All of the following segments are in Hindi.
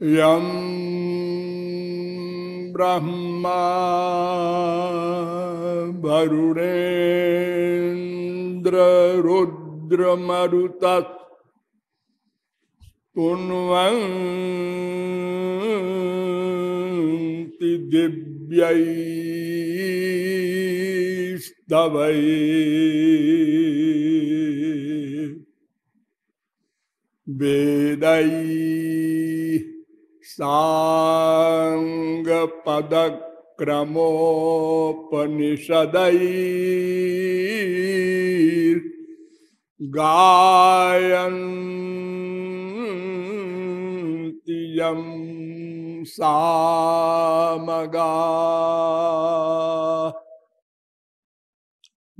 यम ब्रह्मा वरुणेन्द्र रुद्रमरुत तुन्वन्ति दिव्यैस्तवै। वेदै साङ्गपदक्रमोपनिषदैर् गायन्ति यं सामगा।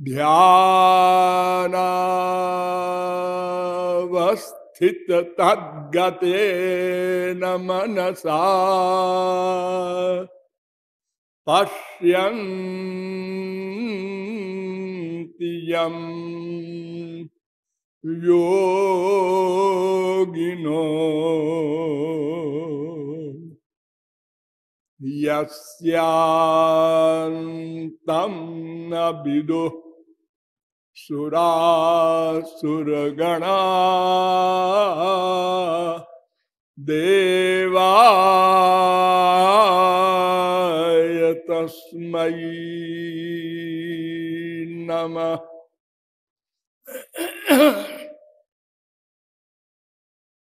ध्यानावस्थित तद्गते न मनसा यम् योगिनो यस्यान्तं न विदुः सुरासुरगणा। देवाय तस्मै नमः।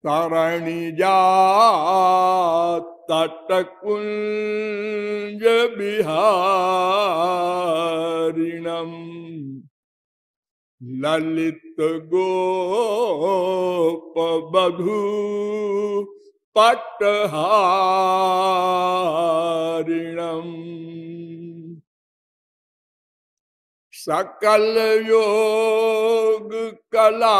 तरणिजातटकुञ्ज ललित गोपबधू पटहारिणम् सकल योग कला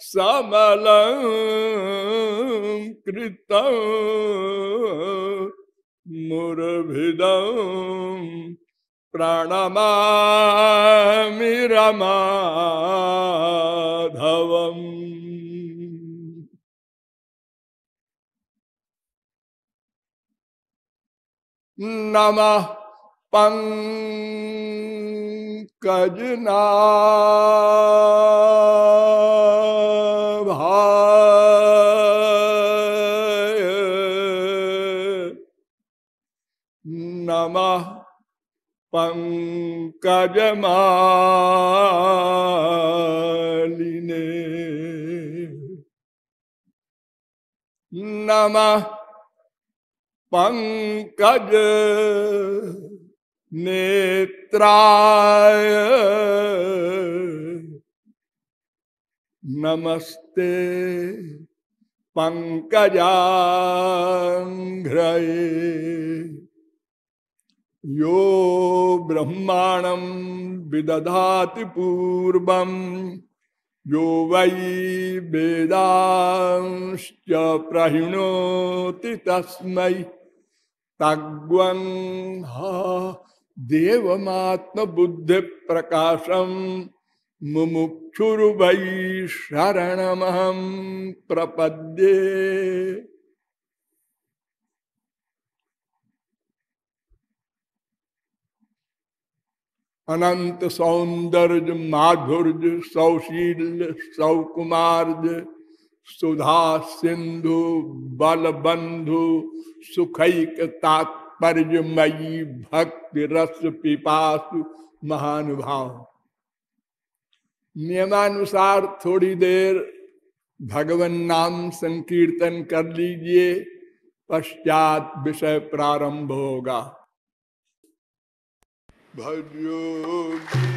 समल कृत मुरभिदम् प्रणमामि रमाधवम्। नमः पङ्कजनाभाय। नमः पङ्कजमालिने नमः पङ्कज नेत्राय। नमस्ते पङ्कजाङ्घ्रये यो ब्रह्माणं विदधाति पूर्वं यो वै वेदांश्च प्रहिणोति तस्मै। तग्वंहा देवमात्मबुद्धिप्रकाशं मुमुक्षुर्वै शरणमहं प्रपद्ये। अनंत सौंदर्य माधुर्य सौशील सौकुमार्य सुधा सिंधु बल बलबंधु, सुखैक तात्पर्यमयी भक्ति रस पिपासु महानुभाव। नियमानुसार थोड़ी देर भगवन नाम संकीर्तन कर लीजिए, पश्चात विषय प्रारंभ होगा। भजो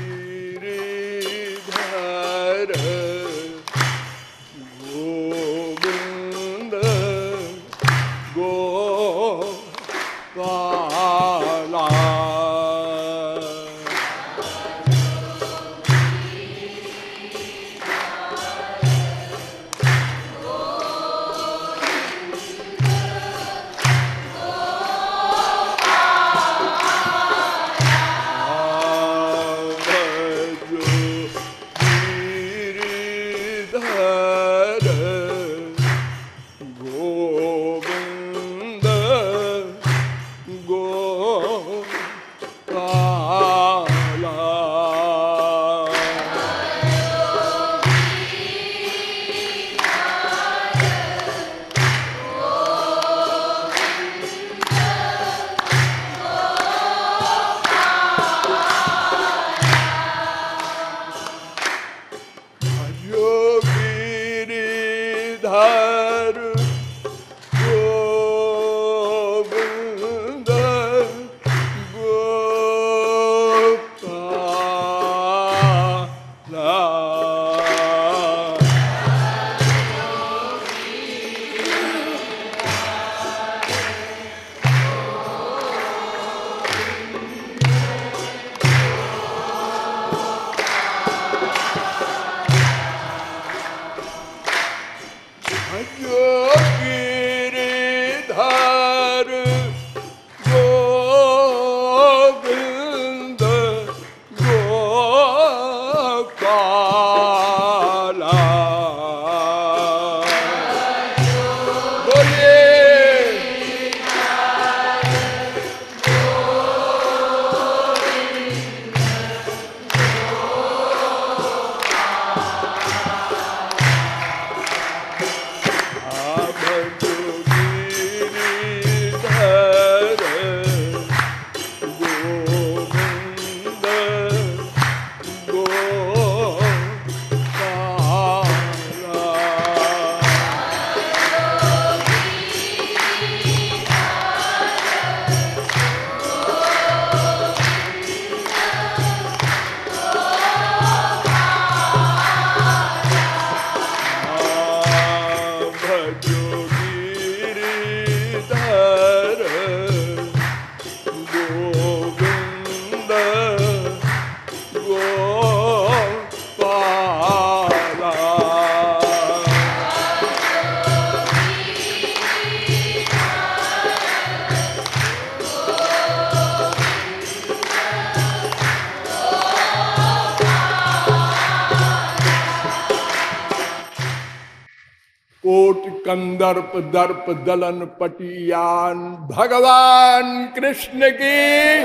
कंदर्प दर्प, दलन पटियान। भगवान कृष्ण की।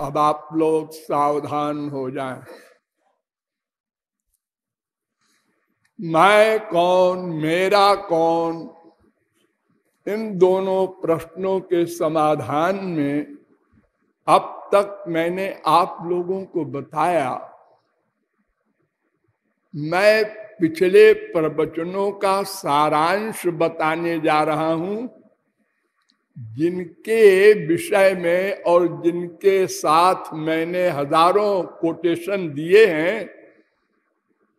अब आप लोग सावधान हो जाएँ। मैं कौन, मेरा कौन? इन दोनों प्रश्नों के समाधान में अब तक मैंने आप लोगों को बताया, मैं पिछले प्रवचनों का सारांश बताने जा रहा हूँ। जिनके विषय में और जिनके साथ मैंने हज़ारों कोटेशन दिए हैं,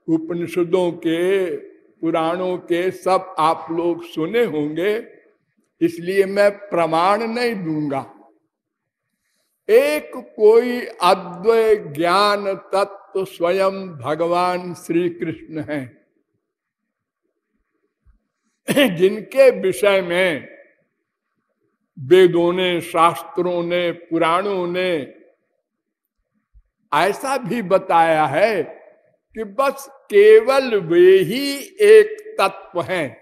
उपनिषदों के, पुराणों के, सब आप लोग सुने होंगे, इसलिए मैं प्रमाण नहीं दूँगा। एक कोई अद्वय ज्ञान तत्व स्वयं भगवान श्री कृष्ण हैं। जिनके विषय में वेदों ने, शास्त्रों ने, पुराणों ने ऐसा भी बताया है कि बस केवल वे ही एक तत्व हैं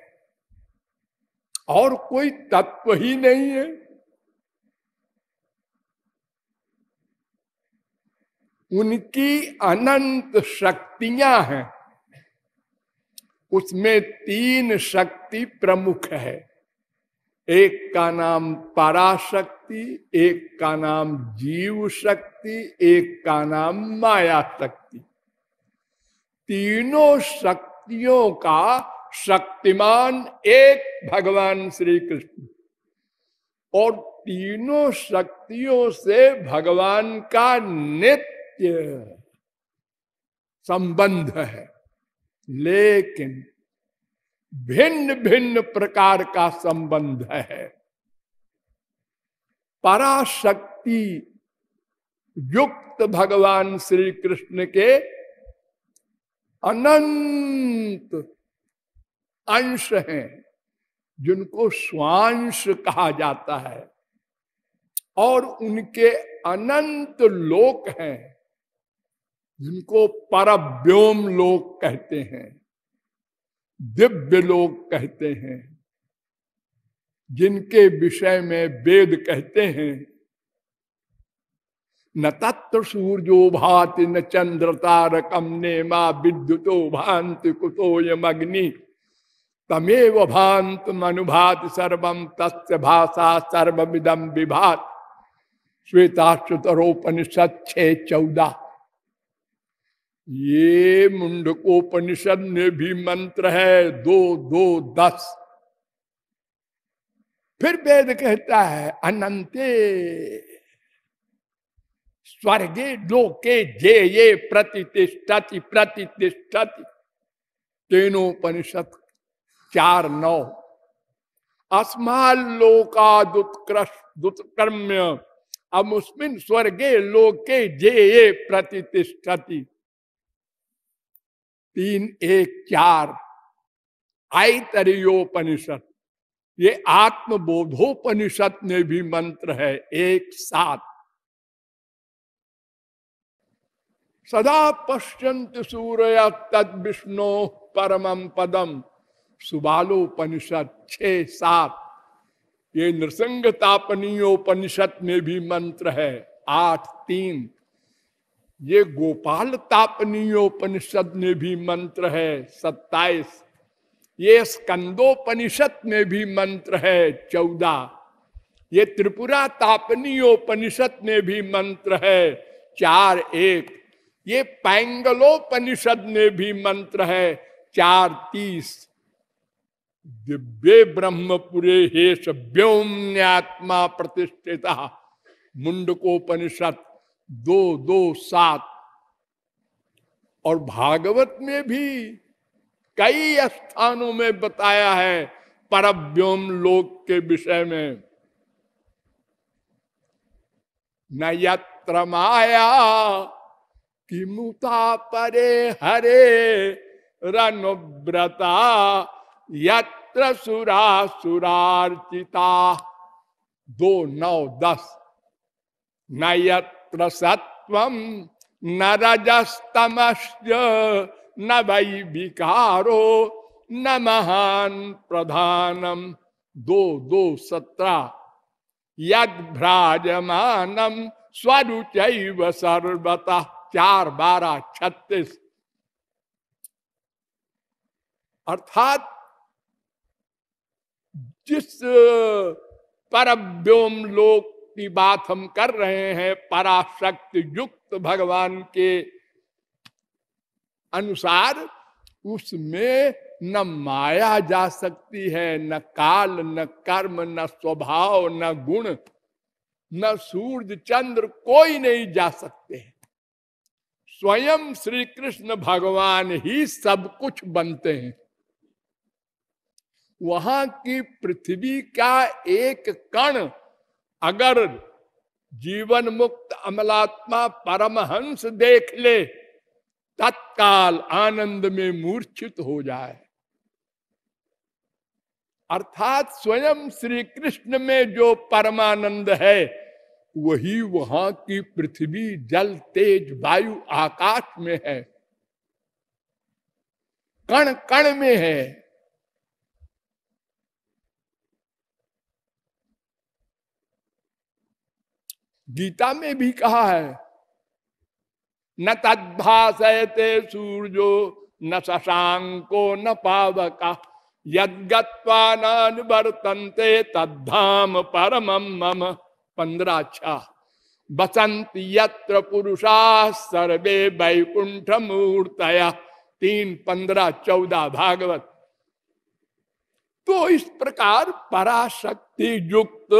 और कोई तत्व ही नहीं है। उनकी अनंत शक्तियाँ हैं। उसमें तीन शक्ति प्रमुख है। एक का नाम पराशक्ति, एक का नाम जीव शक्ति एक का नाम माया शक्ति तीनों शक्तियों का शक्तिमान एक भगवान श्री कृष्ण और तीनों शक्तियों से भगवान का नित्य संबंध है। लेकिन भिन्न भिन्न प्रकार का संबंध है। पराशक्ति युक्त भगवान श्री कृष्ण के अनंत अंश हैं, जिनको स्वांश कहा जाता है। और उनके अनंत लोक हैं। जिनको परव्योम लोक कहते हैं, दिव्य लोक कहते हैं, जिनके विषय में वेद कहते हैं, न तत्व सूर्यो भाति, न चंद्र तारकम ने माँ विद्युतो भांति कुतोयम अग्नि, तमेव भांत मनुभात सर्वम तस्य भाषा सर्वविदम विभात। श्वेताश्रुतरोपनिषद छे चौदह। ये मुंडकोपनिषद में भी मंत्र है, दो दो, दस। फिर वेद कहता है अनंते स्वर्गे लोके जे ये प्रतिष्ठति प्रतिष्ठति तेनोपनिषद चार, नौ। अस्माल अब उसमें स्वर्गे लोके जे ये प्रतिष्ठति तीन, एक, चार। आईतरियोपनिषद ये आत्मबोधोपनिषद में भी मंत्र है, एक साथ सदा पश्यंत सूर्य तद विष्णु परमम पदम सुबालोपनिषद, छ, सात। ये नृसंग तापनीयोपनिषद में भी मंत्र है, आठ, तीन। ये गोपाल तापनीयोपनिषद में भी मंत्र है, सत्ताईस। ये स्कंदोपनिषद में भी मंत्र है, चौदह। ये त्रिपुरा तापनीयोपनिषद में भी मंत्र है, चार एक। ये पैंगलोपनिषद में भी मंत्र है, चार तीस। दिव्य ब्रह्मपुरे हे व्योम्यात्मा प्रतिष्ठित। मुंडकोपनिषद दो दो, सात। और भागवत में भी कई स्थानों में बताया है परव्योम लोक के विषय में। न यत्र माया किमुता परे हरे रनुव्रता यत्र सुरा सुरार्चिता। दो, नौ, दस। न सत्वम न रजस्तमश्च न विकारो न महान प्रधानम दो दो सत्रह यद भ्राजमानम स्वरुच सर्वतः। चार बारह छत्तीस। अर्थात जिस परव्योम लोक की बात हम कर रहे हैं, पराशक्ति युक्त भगवान के अनुसार, उसमें न माया जा सकती है, न काल, न कर्म, न स्वभाव, न गुण, न सूर्य चंद्र कोई नहीं जा सकते हैं। स्वयं श्री कृष्ण भगवान ही सब कुछ बनते हैं। वहाँ की पृथ्वी का एक कण अगर जीवन मुक्त अमलात्मा परमहंस देख ले, तत्काल आनंद में मूर्छित हो जाए। अर्थात स्वयं श्री कृष्ण में जो परमानंद है, वही वहाँ की पृथ्वी, जल, तेज, वायु, आकाश में है। कण कण में है। गीता में भी कहा है, न तद्भाषयते सूर्यो न शशांको न पावका, यद्गत्वा तद्धाम परमम मम। पंद्रह छह बसंत यत्र पुरुषा सर्वे वैकुंठ मूर्तया तीन, पंद्रह, चौदह, भागवत। तो इस प्रकार पराशक्ति युक्त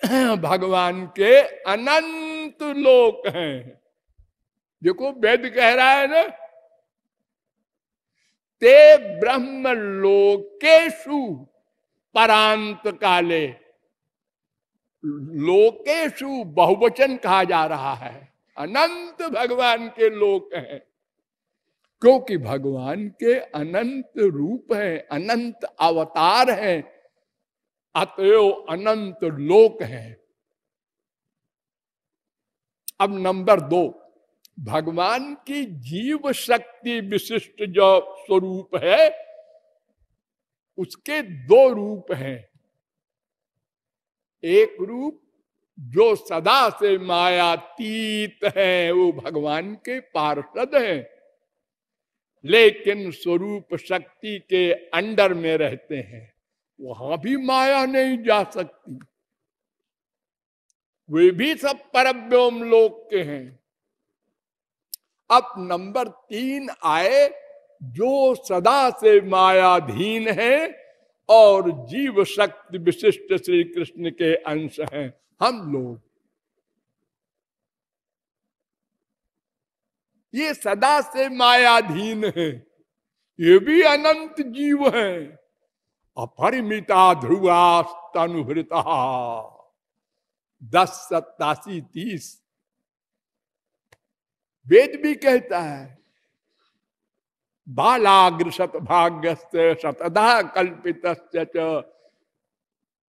भगवान के अनंत लोक हैं। देखो, वेद कह रहा है ना, ते ब्रह्म लोकेशु परांत काले लोकेशु बहुवचन कहा जा रहा है। अनंत भगवान के लोक हैं। क्योंकि भगवान के अनंत रूप हैं, अनंत अवतार हैं अतएव अनंत लोक हैं। अब नंबर दो, भगवान की जीव शक्ति विशिष्ट जो स्वरूप है, उसके दो रूप हैं। एक रूप जो सदा से मायातीत है, वो भगवान के पार्षद हैं। लेकिन स्वरूप शक्ति के अंडर में रहते हैं। वहाँ भी माया नहीं जा सकती। वे भी सब परव्योम लोक के हैं। अब नंबर तीन आए, जो सदा से मायाधीन है और जीव शक्ति विशिष्ट श्री कृष्ण के अंश हैं। हम लोग। ये सदा से मायाधीन है। ये भी अनंत जीव है। अपरिमिता ध्रुवा तनुभृता दस सत्तासी तीस वेद भी कहता है बालाग्र शत भाग्य शतदा कल्पित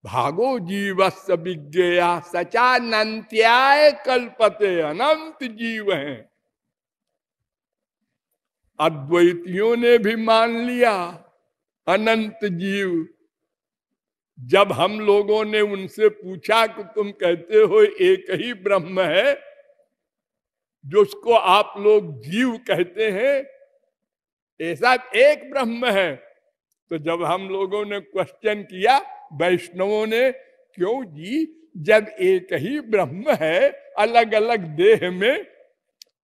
भागो जीवस विज्ञया सचानंत्याय कल्पते अनंत जीव। हैं अद्वैतियों ने भी मान लिया। अनंत जीव। जब हम लोगों ने उनसे पूछा कि तुम कहते हो एक ही ब्रह्म है जो उसको आप लोग जीव कहते हैं, ऐसा एक ब्रह्म है। तो जब हम लोगों ने क्वेश्चन किया, वैष्णवों ने, क्यों जी, जब एक ही ब्रह्म है अलग अलग देह में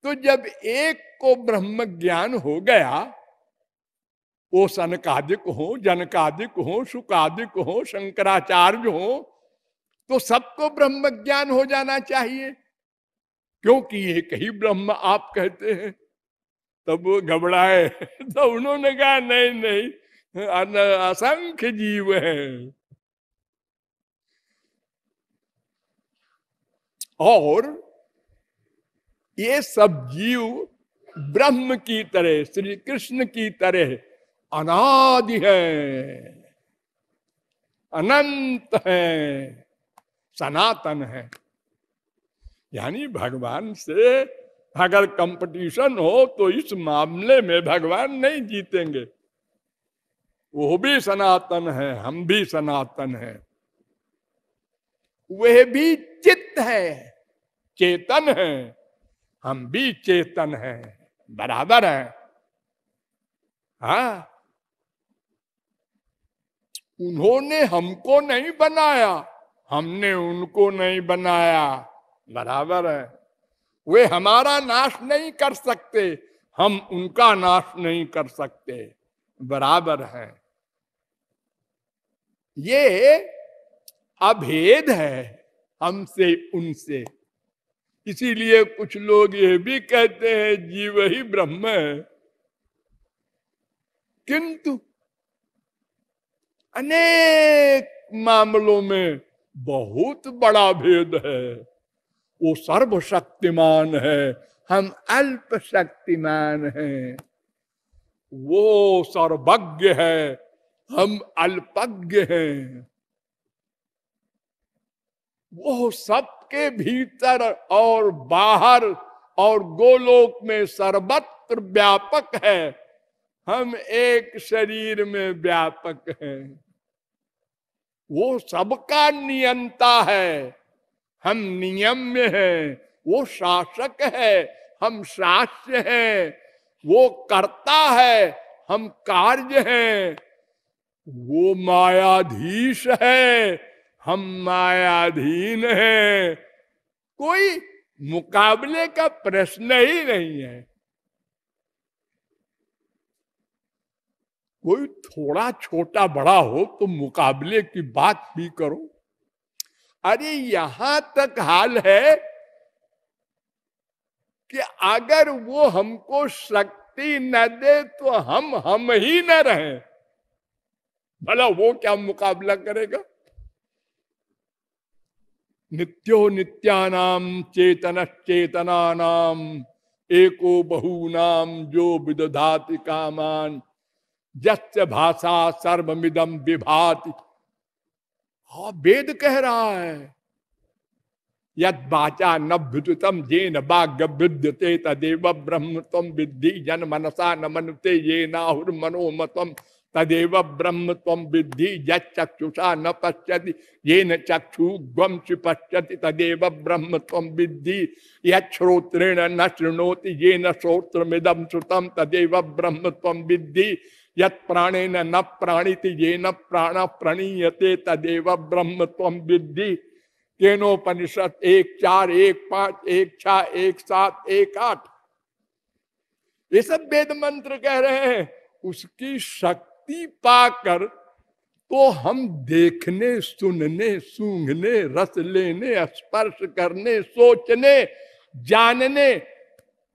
तो जब एक को ब्रह्म ज्ञान हो गया वो सनकादिक हो, जनकादिक हो, सुकादिक हो, शंकराचार्य हो तो सबको ब्रह्म ज्ञान हो जाना चाहिए। क्योंकि एक ही ब्रह्म आप कहते हैं। तब वो घबराए। तो उन्होंने कहा, नहीं नहीं असंख्य जीव है। और ये सब जीव ब्रह्म की तरह, श्री कृष्ण की तरह अनादि है, अनंत है, सनातन है। यानी भगवान से अगर कंपटीशन हो तो इस मामले में भगवान नहीं जीतेंगे। वो भी सनातन है, हम भी सनातन है। वह भी चित्त है, चेतन है, हम भी चेतन है, बराबर है। हा उन्होंने हमको नहीं बनाया। हमने उनको नहीं बनाया। बराबर है। वे हमारा नाश नहीं कर सकते। हम उनका नाश नहीं कर सकते। बराबर है। ये अभेद है हमसे, उनसे। इसीलिए कुछ लोग ये भी कहते हैं, जीव ही ब्रह्म है। किंतु अनेक मामलों में बहुत बड़ा भेद है। वो सर्वशक्तिमान है, हम अल्प शक्तिमान हैं। वो सर्वज्ञ है, हम अल्पज्ञ हैं। वो सबके भीतर और बाहर और गोलोक में सर्वत्र व्यापक है। हम एक शरीर में व्यापक हैं। वो सबका नियंता है। हम नियम में हैं, वो शासक है, हम शास्य हैं, वो करता है, हम कार्य हैं। वो मायाधीश है, हम मायाधीन हैं। कोई मुकाबले का प्रश्न ही नहीं है। कोई थोड़ा छोटा बड़ा हो तो मुकाबले की बात भी करो। अरे यहाँ तक हाल है कि अगर वो हमको शक्ति न दे तो हम हम ही न रहे। भला वो क्या मुकाबला करेगा? नित्यो नित्यानाम चेतन चेतना नाम एको बहुनाम जो विदधाति कामान जस्य भाषा सर्वमिदम विभाति। हा, वेद कह रहा है, यद बाचा नभ्युतम जेन बाग्य विद्यते तदेव ब्रह्म तम विद्धि जन मनसा न मनते ये नाहुर मनोमतम तदेव ब्रह्म तम विद्धि चक्षुषा न पश्यति ये न चक्षु गम पश्यति, तदेव ब्रह्म तम विद्धि योत्रेण न शृणोति ये न श्रोत्रमिदम श्रुतम तदेव ब्रह्म तम विद्धि यत प्राणेन न प्राणिति ये न प्राण प्रणीयते तदेव ब्रह्म तम विद्धि। केनोपनिषद एक चार, एक पाँच, एक छ, एक सात, एक आठ। ये सब वेद मंत्र कह रहे हैं, उसकी शक्ति पाकर तो हम देखने, सुनने, सूंघने, रस लेने, स्पर्श करने, सोचने, जानने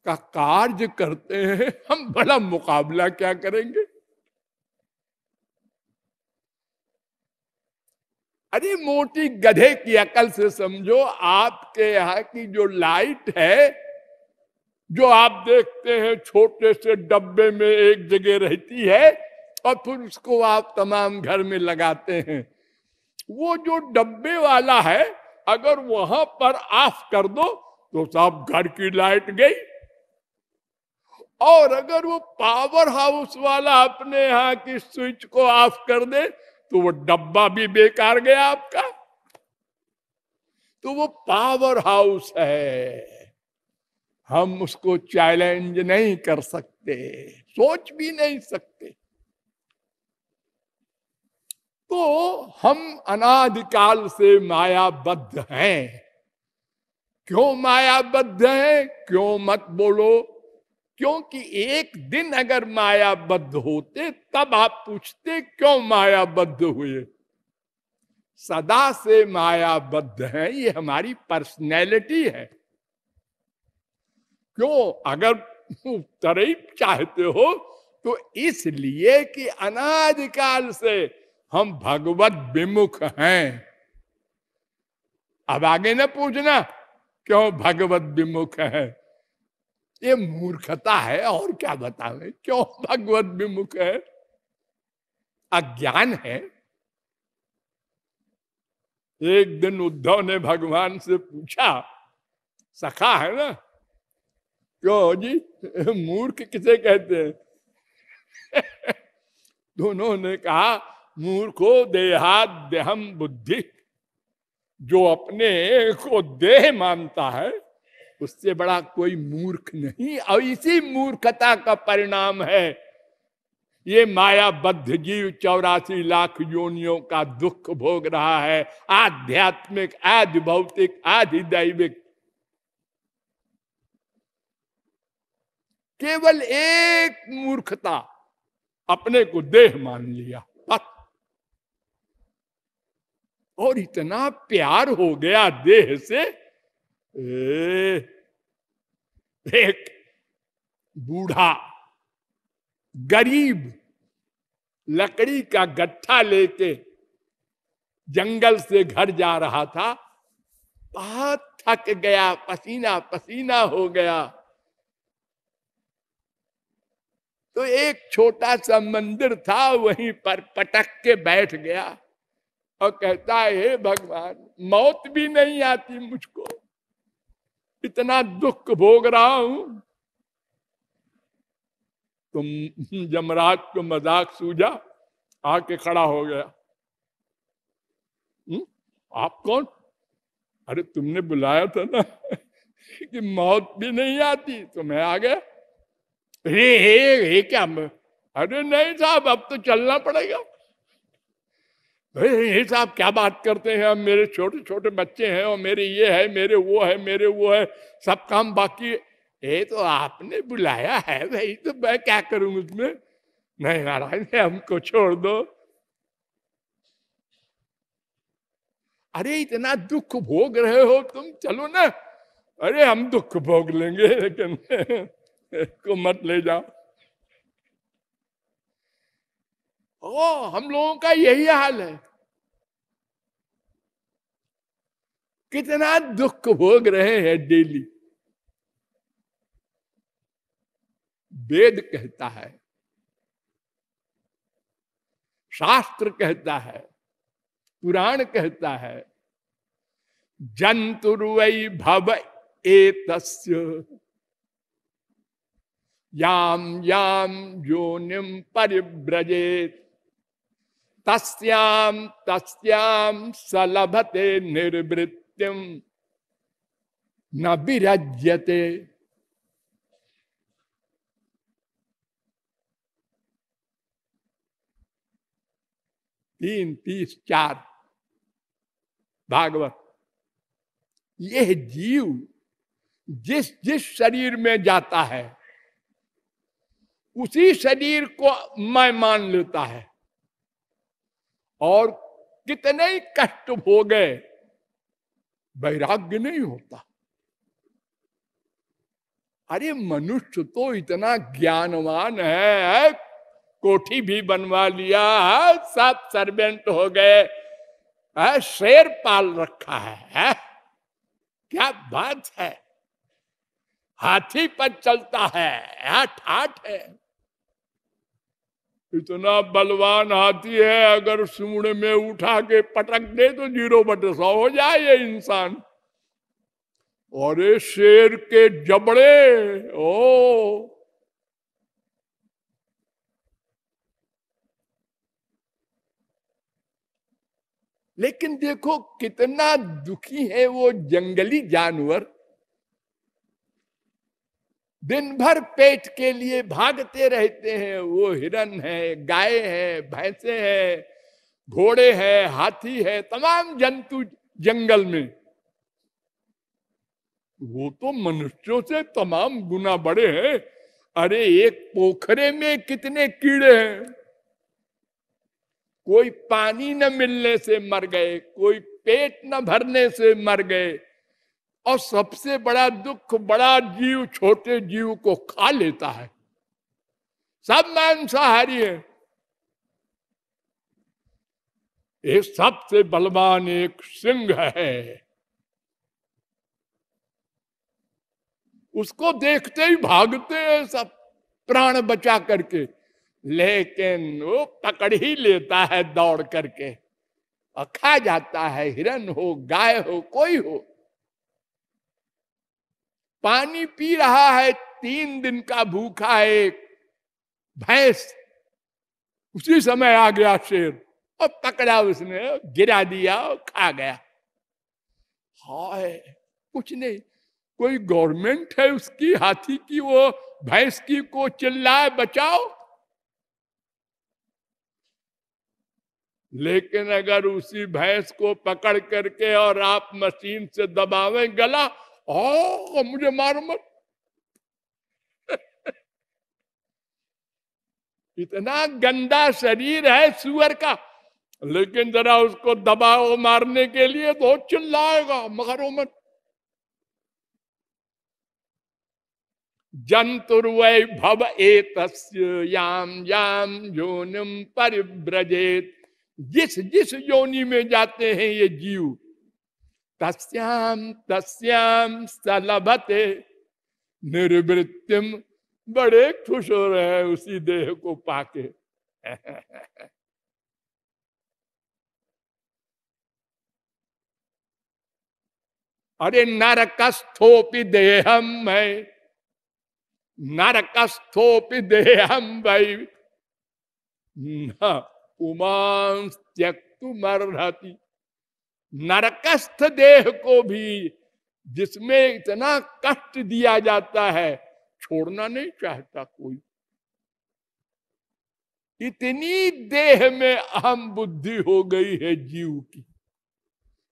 का कार्य करते हैं। हम बड़ा मुकाबला क्या करेंगे? अरे मोटी गधे की अकल से समझो, आपके यहाँ की जो लाइट है, जो आप देखते हैं छोटे से डब्बे में एक जगह रहती है, और फिर उसको आप तमाम घर में लगाते हैं। वो जो डब्बे वाला है, अगर वहाँ पर ऑफ़ कर दो तो सब घर की लाइट गई। और अगर वो पावर हाउस वाला अपने यहाँ की स्विच को ऑफ़ कर दे तो वो डब्बा भी बेकार गया आपका। तो वो पावर हाउस है। हम उसको चैलेंज नहीं कर सकते, सोच भी नहीं सकते। तो हम अनादिकाल से मायाबद्ध हैं। क्यों मायाबद्ध हैं? क्यों मत बोलो क्योंकि एक दिन अगर मायाबद्ध होते, तब आप पूछते, क्यों मायाबद्ध हुए? सदा से मायाबद्ध है, ये हमारी पर्सनैलिटी है। क्यों? अगर ही चाहते हो तो इसलिए कि अनादिकाल से हम भगवत विमुख हैं। अब आगे न पूछना, क्यों भगवत विमुख है? ये मूर्खता है, और क्या बतावे क्यों भगवत विमुख है? अज्ञान है। एक दिन उद्धव ने भगवान से पूछा, सखा है ना? क्यों जी? मूर्ख किसे कहते हैं? दोनों ने कहा, मूर्खो देहात देहम बुद्धि। जो अपने को देह मानता है उससे बड़ा कोई मूर्ख नहीं। और इसी मूर्खता का परिणाम है, ये मायाबद्ध जीव चौरासी लाख योनियों का दुख भोग रहा है। आध्यात्मिक, आदि भौतिक, आदि दैविक। केवल एक मूर्खता अपने को देह मान लिया बस और इतना प्यार हो गया देह से एक बूढ़ा, गरीब, लकड़ी का गट्ठा लेके जंगल से घर जा रहा था, बहुत थक गया, पसीना पसीना हो गया। तो एक छोटा सा मंदिर था, वहीं पर पटक के बैठ गया और कहता है भगवान, मौत भी नहीं आती मुझको। इतना दुख भोग रहा हूँ। तुम जमराज को मज़ाक सूझा, आके खड़ा हो गया। हुँ? आप कौन? अरे तुमने बुलाया था ना कि मौत भी नहीं आती तो मैं आ गया। हे हे हे, क्या अरे नहीं साहब, अब तो चलना पड़ेगा। ये साहब, क्या बात करते हैं? अब मेरे छोटे छोटे बच्चे हैं और मेरे ये है, मेरे वो है, मेरे वो है। सब काम बाकी ये तो आपने बुलाया है भाई तो मैं क्या करूँ उसमें? नहीं महाराज हमको छोड़ दो। अरे, इतना दुख भोग रहे हो तुम, चलो ना। अरे, हम दुख भोग लेंगे, लेकिन को मत ले जाओ। ओ हम लोगों का यही हाल है। कितना दुख भोग रहे हैं डेली। वेद कहता है, शास्त्र कहता है, पुराण कहता है जंतुर्वई भव एतस्य। याम याम योनिम परिव्रजेत। तस्याम तस्याम सलभते निर्वृत्तिम न विरज्यते। तीन, तीस, चार। भागवत। यह जीव जिस जिस शरीर में जाता है, उसी शरीर को मैं मान लेता है। और कितने ही कष्ट हो गए वैराग्य नहीं होता। अरे मनुष्य तो इतना ज्ञानवान है कोठी भी बनवा लिया है सब सर्वेंट हो गए शेर पाल रखा है, है? क्या बात है? हाथी पर चलता है ठाठ है। इतना बलवान हाथी है, अगर सूढ़ में उठा के पटक दे तो ज़ीरो बटे सौ हो जाए ये इंसान। और ये शेर के जबड़े, ओ। लेकिन देखो कितना दुखी है वो जंगली जानवर। दिन भर पेट के लिए भागते रहते हैं। वो हिरन है, गाय है, भैंसे है, घोड़े है, हाथी है, तमाम जंतु जंगल में। वो तो मनुष्यों से तमाम गुना बड़े हैं। अरे, एक पोखरे में कितने कीड़े हैं। कोई पानी न मिलने से मर गए, कोई पेट न भरने से मर गए। और सबसे बड़ा दुख बड़ा जीव, छोटे जीव को खा लेता है। सब मांसाहारी है। एक सबसे बलवान एक सिंह है। उसको देखते ही भागते हैं सब, प्राण बचा करके। लेकिन वो पकड़ ही लेता है दौड़ करके। और खा जाता है, हिरन हो, गाय हो, कोई हो। पानी पी रहा है, तीन दिन का भूखा है भैंस। उसी समय आ गया शेर, और पकड़ा उसने, गिरा दिया और खा गया। हाय, कुछ नहीं, कोई गवर्नमेंट है उसकी, हाथी की, वो भैंस की, को चिल्लाए, बचाओ। लेकिन अगर उसी भैंस को पकड़ करके और आप मशीन से दबावे गला ओ मुझे मारो मत। इतना गंदा शरीर है सुअर का, लेकिन जरा उसको दबाओ मारने के लिए तो चिल्लाएगा, मगरो मत। जंतुर्वै भव एक याम याम जोनिम परिव्रजेत। जिस जिस योनि में जाते हैं ये जीव तस्याम तस्याम सलभते। निर्वृत्तिम बड़े खुश हो रहे हैं उसी देह को पाके। अरे नरकस्थोपि देहम मैं नरकस्थोपि देहम भाई। पुमांस त्यक्तुमर्हति नरकस्थ देह को भी जिसमें इतना कष्ट दिया जाता है, छोड़ना नहीं चाहता कोई। इतनी देह में अहम बुद्धि हो गई है जीव की।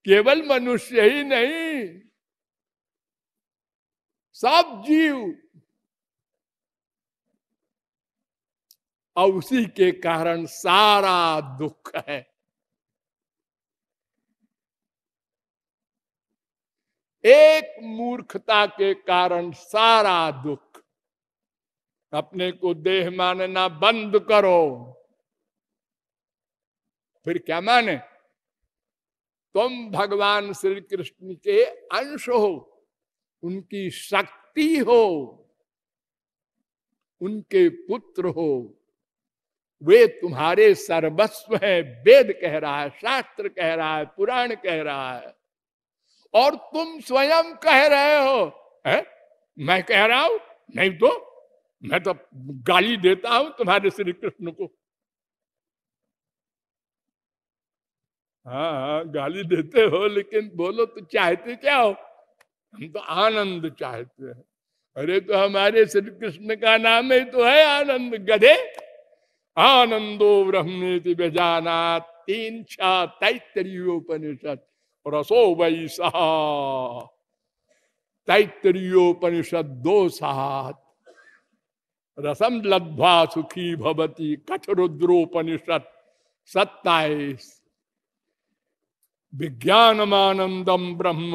केवल मनुष्य ही नहीं, सब जीव। और उसी के कारण सारा दुख है। एक मूर्खता के कारण सारा दुख। अपने को देह मानना बंद करो। फिर क्या माने? तुम भगवान श्री कृष्ण के अंश हो, उनकी शक्ति हो, उनके पुत्र हो। वे तुम्हारे सर्वस्व है, वेद कह रहा है, शास्त्र कह रहा है, पुराण कह रहा है। और तुम स्वयं कह रहे हो? है? मैं कह रहा हूँ? नहीं तो मैं तो गाली देता हूँ तुम्हारे श्री कृष्ण को। हाँ हाँ गाली देते हो, लेकिन बोलो तो चाहते क्या हो? हम तो आनंद चाहते हैं। अरे तो हमारे श्री कृष्ण का नाम ही तो है आनंद गधे। आनंदो ब्रह्मेति बेजाना तीन छा तैतरीयोपनिषद रसो वै सहा तैतरीयोपनिषद दो सात रसम लद्वा सुखी भवती कठ रुद्रोपनिषद सत्ताईस। विज्ञानमानंदम ब्रह्म।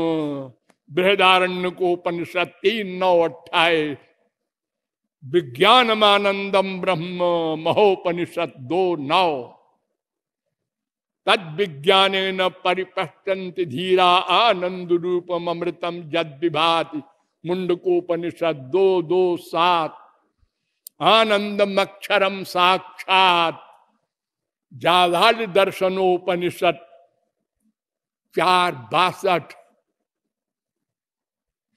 बृहदारण्य को उपनिषद तीन, नौ, अट्ठाईस। विज्ञानमानंदम ब्रह्म। महोपनिषद दो नौ। तद विज्ञान न धीरा आनंद रूपम अमृतम जद विभाति मुंडकोपनिषद दो दो सात। आनंदम अक्षरम साक्षात। जावाल दर्शनोपनिषद चार बासठ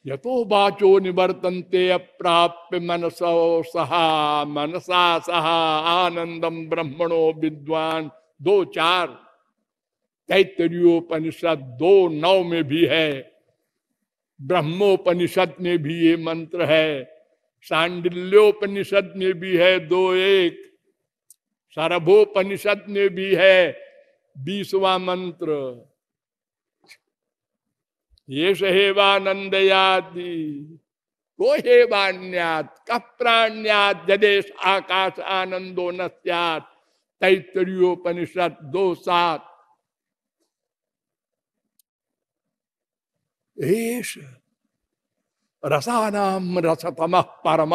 यतो बाचो निवर्तनते अप्राप्य मनसो सहा, मनसा सहा आनंदम ब्रह्मणो विद्वान। दो चार। तैतरीयोपनिषद दो नौ में भी है। ब्रह्मोपनिषद में भी ये मंत्र है। सांडिल्योपनिषद में भी है दो एक। सरभोपनिषद में भी है बीसवा मंत्र। ये सहेवानंदयादि को हेवान्यात कप्राण्यात, जदेश आकाश आनंदो न तैतरीयोपनिषद दो सात। एश रसानाम रसतम परम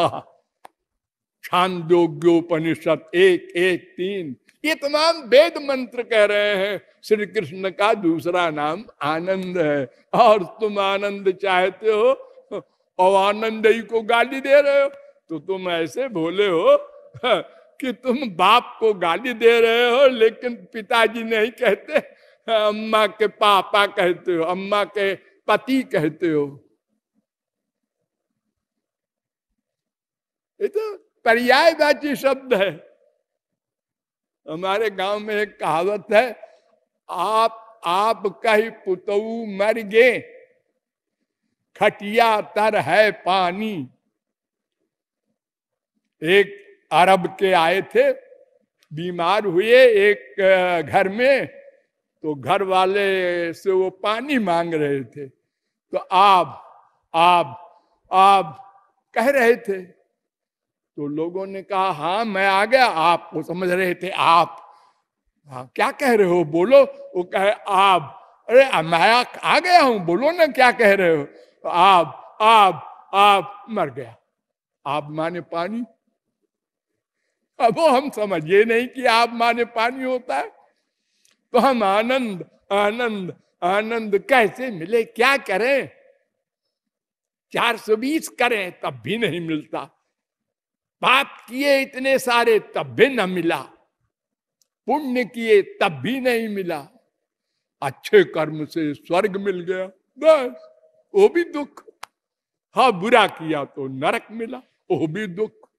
छांदोग्योपनिषद एक एक तीन ये तमाम वेद मंत्र कह रहे हैं। श्री कृष्ण का दूसरा नाम आनंद है। और तुम आनंद चाहते हो, और आनंद ही को गाली दे रहे हो तो तुम ऐसे बोले हो, कि तुम बाप को गाली दे रहे हो, लेकिन पिताजी नहीं कहते। अम्मा के पापा कहते हो, अम्मा के पति कहते हो? ये तो पर्यायवाची शब्द है। हमारे गाँव में एक कहावत है, आप आप कही पुतऊ मर गे खटिया तर है पानी। एक अरब के आए थे, बीमार हुए एक घर में तो घर वाले से वो पानी मांग रहे थे। तो आप आप आप कह रहे थे। तो लोगों ने कहा हाँ मैं आ गया। आप वो समझ रहे थे, आप। हाँ क्या कह रहे हो? बोलो। वो कहे, आप। अरे, मैं आ गया हूँ। बोलो ना, क्या कह रहे हो? तो आप आप आप मर गया। आप माने पानी? अब वो हम समझिए नहीं कि आप माने पानी होता है। तो हम आनंद आनंद आनंद कैसे मिले? क्या करें? चार सौ बीस करें, तब भी नहीं मिलता। पाप किए इतने सारे, तब भी न मिला। पुण्य किए, तब भी नहीं मिला। अच्छे कर्म से स्वर्ग मिल गया, बस, वो भी दुख। हाँ बुरा किया तो नरक मिला, वो भी दुख।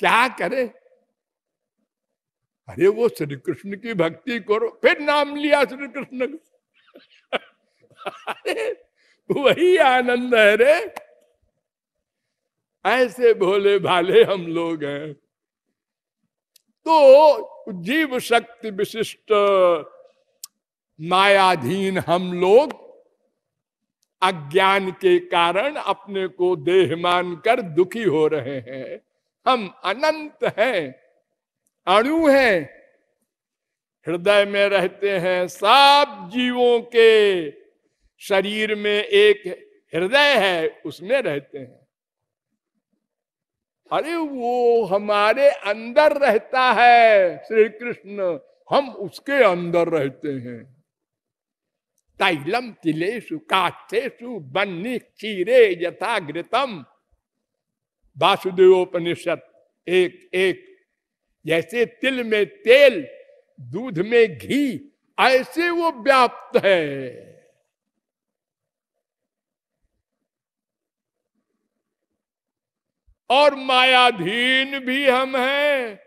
क्या करे? अरे वो श्री कृष्ण की भक्ति करो, फिर नाम लिया श्री कृष्ण वही आनंद है रे। ऐसे भोले भाले हम लोग हैं। तो जीव शक्ति विशिष्ट मायाधीन हम लोग अज्ञान के कारण अपने को देह मानकर दुखी हो रहे हैं। हम अनंत हैं। अणु है। हृदय में रहते हैं सब जीवों के। शरीर में एक हृदय है, उसमें रहते हैं। अरे वो हमारे अंदर रहता है, श्री कृष्ण। हम उसके अंदर रहते हैं। तैलम तिलेशु काष्ठेशु बन्नी चीरे यथा घृतम वासुदेवोपनिषद एक एक जैसे तिल में तेल, दूध में घी, ऐसे वो व्याप्त है। और मायाधीन भी हम हैं,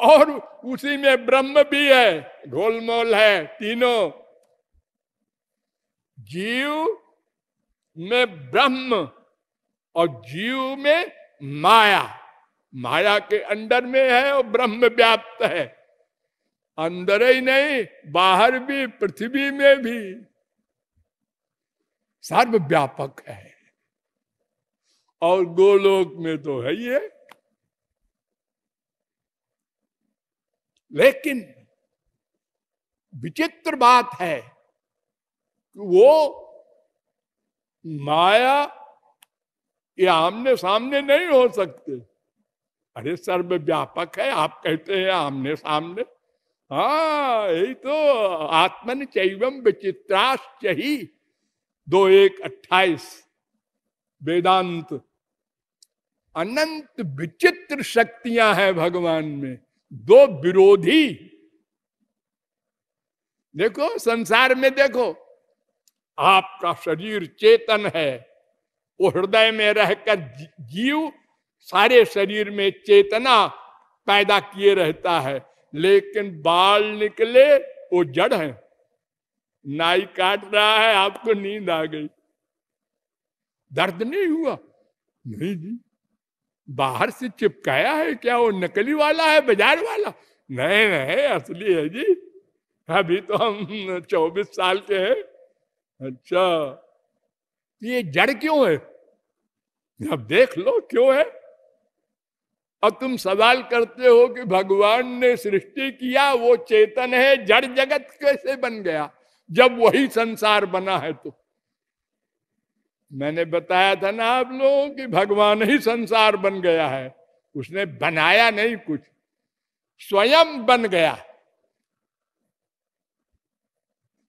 और उसी में ब्रह्म भी है, गोलमोल है तीनों। जीव में ब्रह्म और जीव में माया। माया के अंदर में है और ब्रह्म व्याप्त है। अंदर ही नहीं, बाहर भी, पृथ्वी में भी। सर्व व्यापक है। और गोलोक में तो है ही लेकिन विचित्र बात है कि वो माया ये आमने सामने नहीं हो सकते। अरे सर्व व्यापक है, आप कहते हैं आमने सामने। हाँ यही तो आत्मन चैवम विचित्राश्च ही दो एक अट्ठाईस। वेदांत, अनंत विचित्र शक्तियाँ हैं भगवान में। दो विरोधी। देखो, संसार में देखो, आपका शरीर चेतन है। वो हृदय में रहकर जीव सारे शरीर में चेतना पैदा किए रहता है, लेकिन बाल निकले, वो जड़ है। नाई काट रहा है, आपको नींद आ गई। दर्द नहीं हुआ? नहीं जी। बाहर से चिपकाया है क्या? वो नकली वाला है, बाज़ार वाला? नहीं नहीं, असली है जी। अभी तो हम चौबीस साल के हैं। अच्छा। ये जड़ क्यों है? अब देख लो, क्यों है? अब तुम सवाल करते हो कि भगवान ने सृष्टि किया, वो चेतन है, जड़ जगत कैसे बन गया? जब वही संसार बना है तो। मैंने बताया था ना आप लोगों कि भगवान ही संसार बन गया है। उसने बनाया नहीं कुछ। स्वयं बन गया।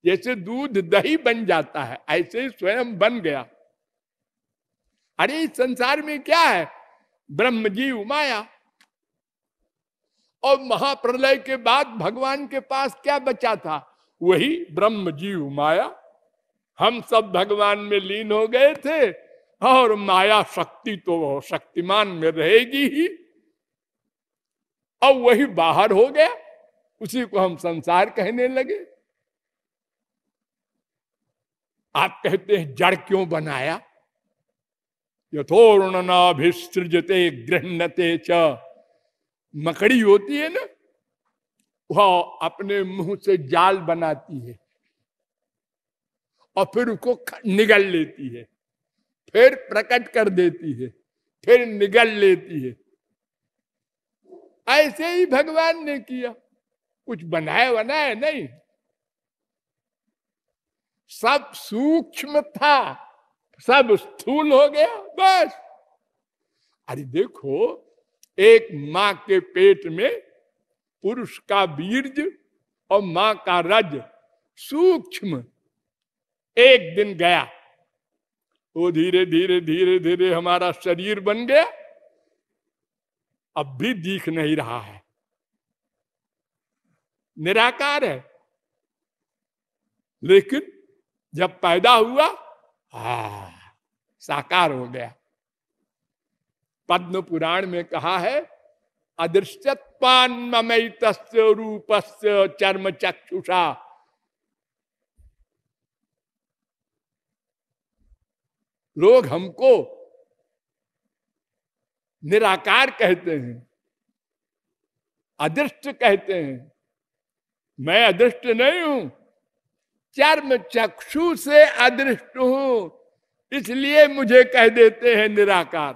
जैसे दूध दही बन जाता है, ऐसे ही स्वयं बन गया। अरे इस संसार में क्या है? ब्रह्म जीव माया। और महाप्रलय के बाद भगवान के पास क्या बचा था? वही ब्रह्म जीव माया। हम सब भगवान में लीन हो गए थे और माया शक्ति तो वो शक्तिमान में रहेगी ही। और वही बाहर हो गया। उसी को हम संसार कहने लगे। आप कहते हैं, जड़ क्यों बनाया? यथोर्णनाभिसृजते गृहते च। मकड़ी होती है ना, वह अपने मुँह से जाल बनाती है और फिर उसको निगल लेती है। फिर प्रकट कर देती है, फिर निगल लेती है। ऐसे ही भगवान ने किया। कुछ बनाया बनाया नहीं। सब सूक्ष्म था। सब स्थूल हो गया, बस। अरे देखो, एक माँ के पेट में पुरुष का बीर्ज और माँ का रज सूक्ष्म एक दिन गया। वो धीरे धीरे धीरे धीरे हमारा शरीर बन गया। अब भी दिख नहीं रहा है। निराकार है। लेकिन जब पैदा हुआ हा, साकार हो गया। पद्म पुराण में कहा है अदृश्यत्वान ममयित रूपस्य चर्म चक्षुषा लोग हमको निराकार कहते हैं, अदृष्ट कहते हैं। मैं अदृष्ट नहीं हूँ चर्म चक्षु से अदृष्ट हूँ, इसलिए मुझे कह देते हैं निराकार।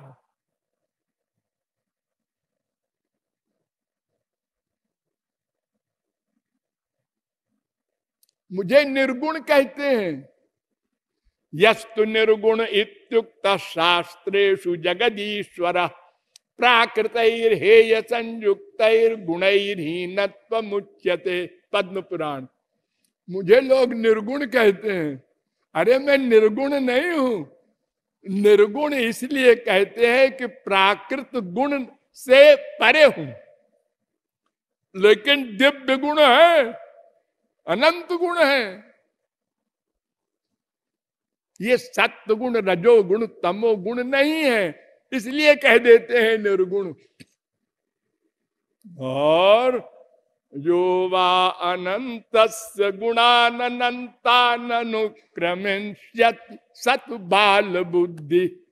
मुझे निर्गुण कहते हैं। यस्तु निर्गुण इत्युक्त शास्त्रेशु जगदीश्वर प्राकृत हेय संयुक्त गुणहीनत्व मुच्यते पद्म पुराण मुझे लोग निर्गुण कहते हैं। अरे, मैं निर्गुण नहीं हूँ। निर्गुण इसलिए कहते हैं कि प्राकृत गुण से परे हूँ। लेकिन दिव्य गुण है, अनंत गुण है। ये सत्य गुण रजो गुण तमो गुण नहीं है, इसलिए कह देते हैं निर्गुण। और जो वा अनंत गुणानुक्रमिष्यत सत बाल बुद्धि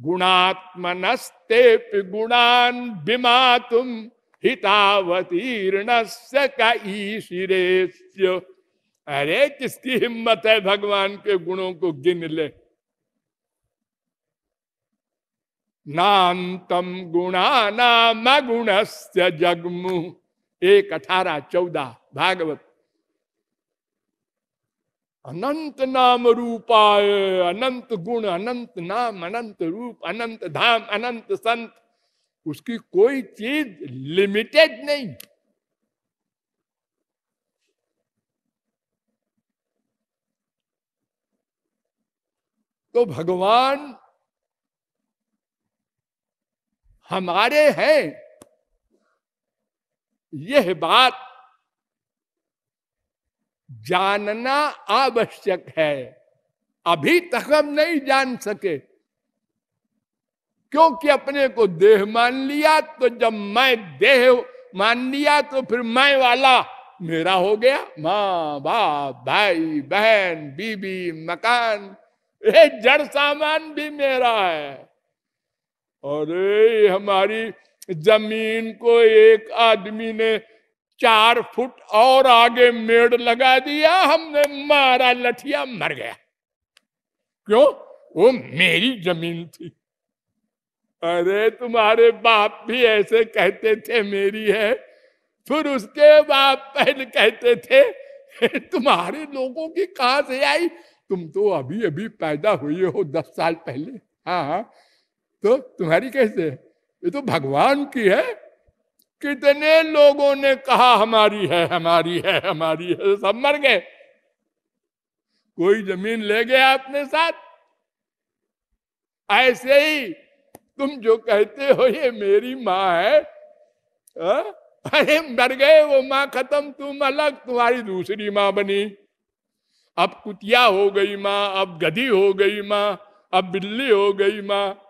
गुणात्मनस्ते गुणान बिमा तुम हितावतीर्ण का अरे, किसकी हिम्मत है भगवान के गुणों को गिन ले? नान्तम गुणानामगुण से जगमु। एक अठारह चौदह, भागवत। अनंत नाम रूपाय अनंत गुण अनंत नाम अनंत रूप अनंत धाम अनंत संत उसकी कोई चीज़ लिमिटेड नहीं। तो भगवान हमारे हैं। यह बात जानना आवश्यक है। अभी तक हम नहीं जान सके। क्योंकि अपने को देह मान लिया तो जब मैं देह मान लिया तो फिर मैं वाला मेरा हो गया। माँ बाप भाई बहन बीबी, मकान, ये जड़ सामान भी मेरा है। और हमारी ज़मीन को एक आदमी ने चार फुट और आगे मेड़ लगा दिया, हमने मारा, लठिया मर गया। क्यों? वो मेरी ज़मीन थी। अरे, तुम्हारे बाप भी ऐसे कहते थे, मेरी है। फिर उसके बाप पहले कहते थे तुम्हारे लोगों की कहा से आई? तुम तो अभी अभी पैदा हुए हो, दस साल पहले। हाँ हाँ। तो तुम्हारी कैसे ये तो भगवान की है। कितने लोगों ने कहा, हमारी है हमारी है हमारी है सब मर गए। कोई ज़मीन ले गया अपने साथ? ऐसे ही तुम जो कहते हो, ये मेरी माँ है। आ? अरे, मर गए, वो माँ खत्म, तुम अलग, तुम्हारी दूसरी माँ बनी। अब कुतिया हो गई माँ, अब गधी हो गई माँ, अब बिल्ली हो गई माँ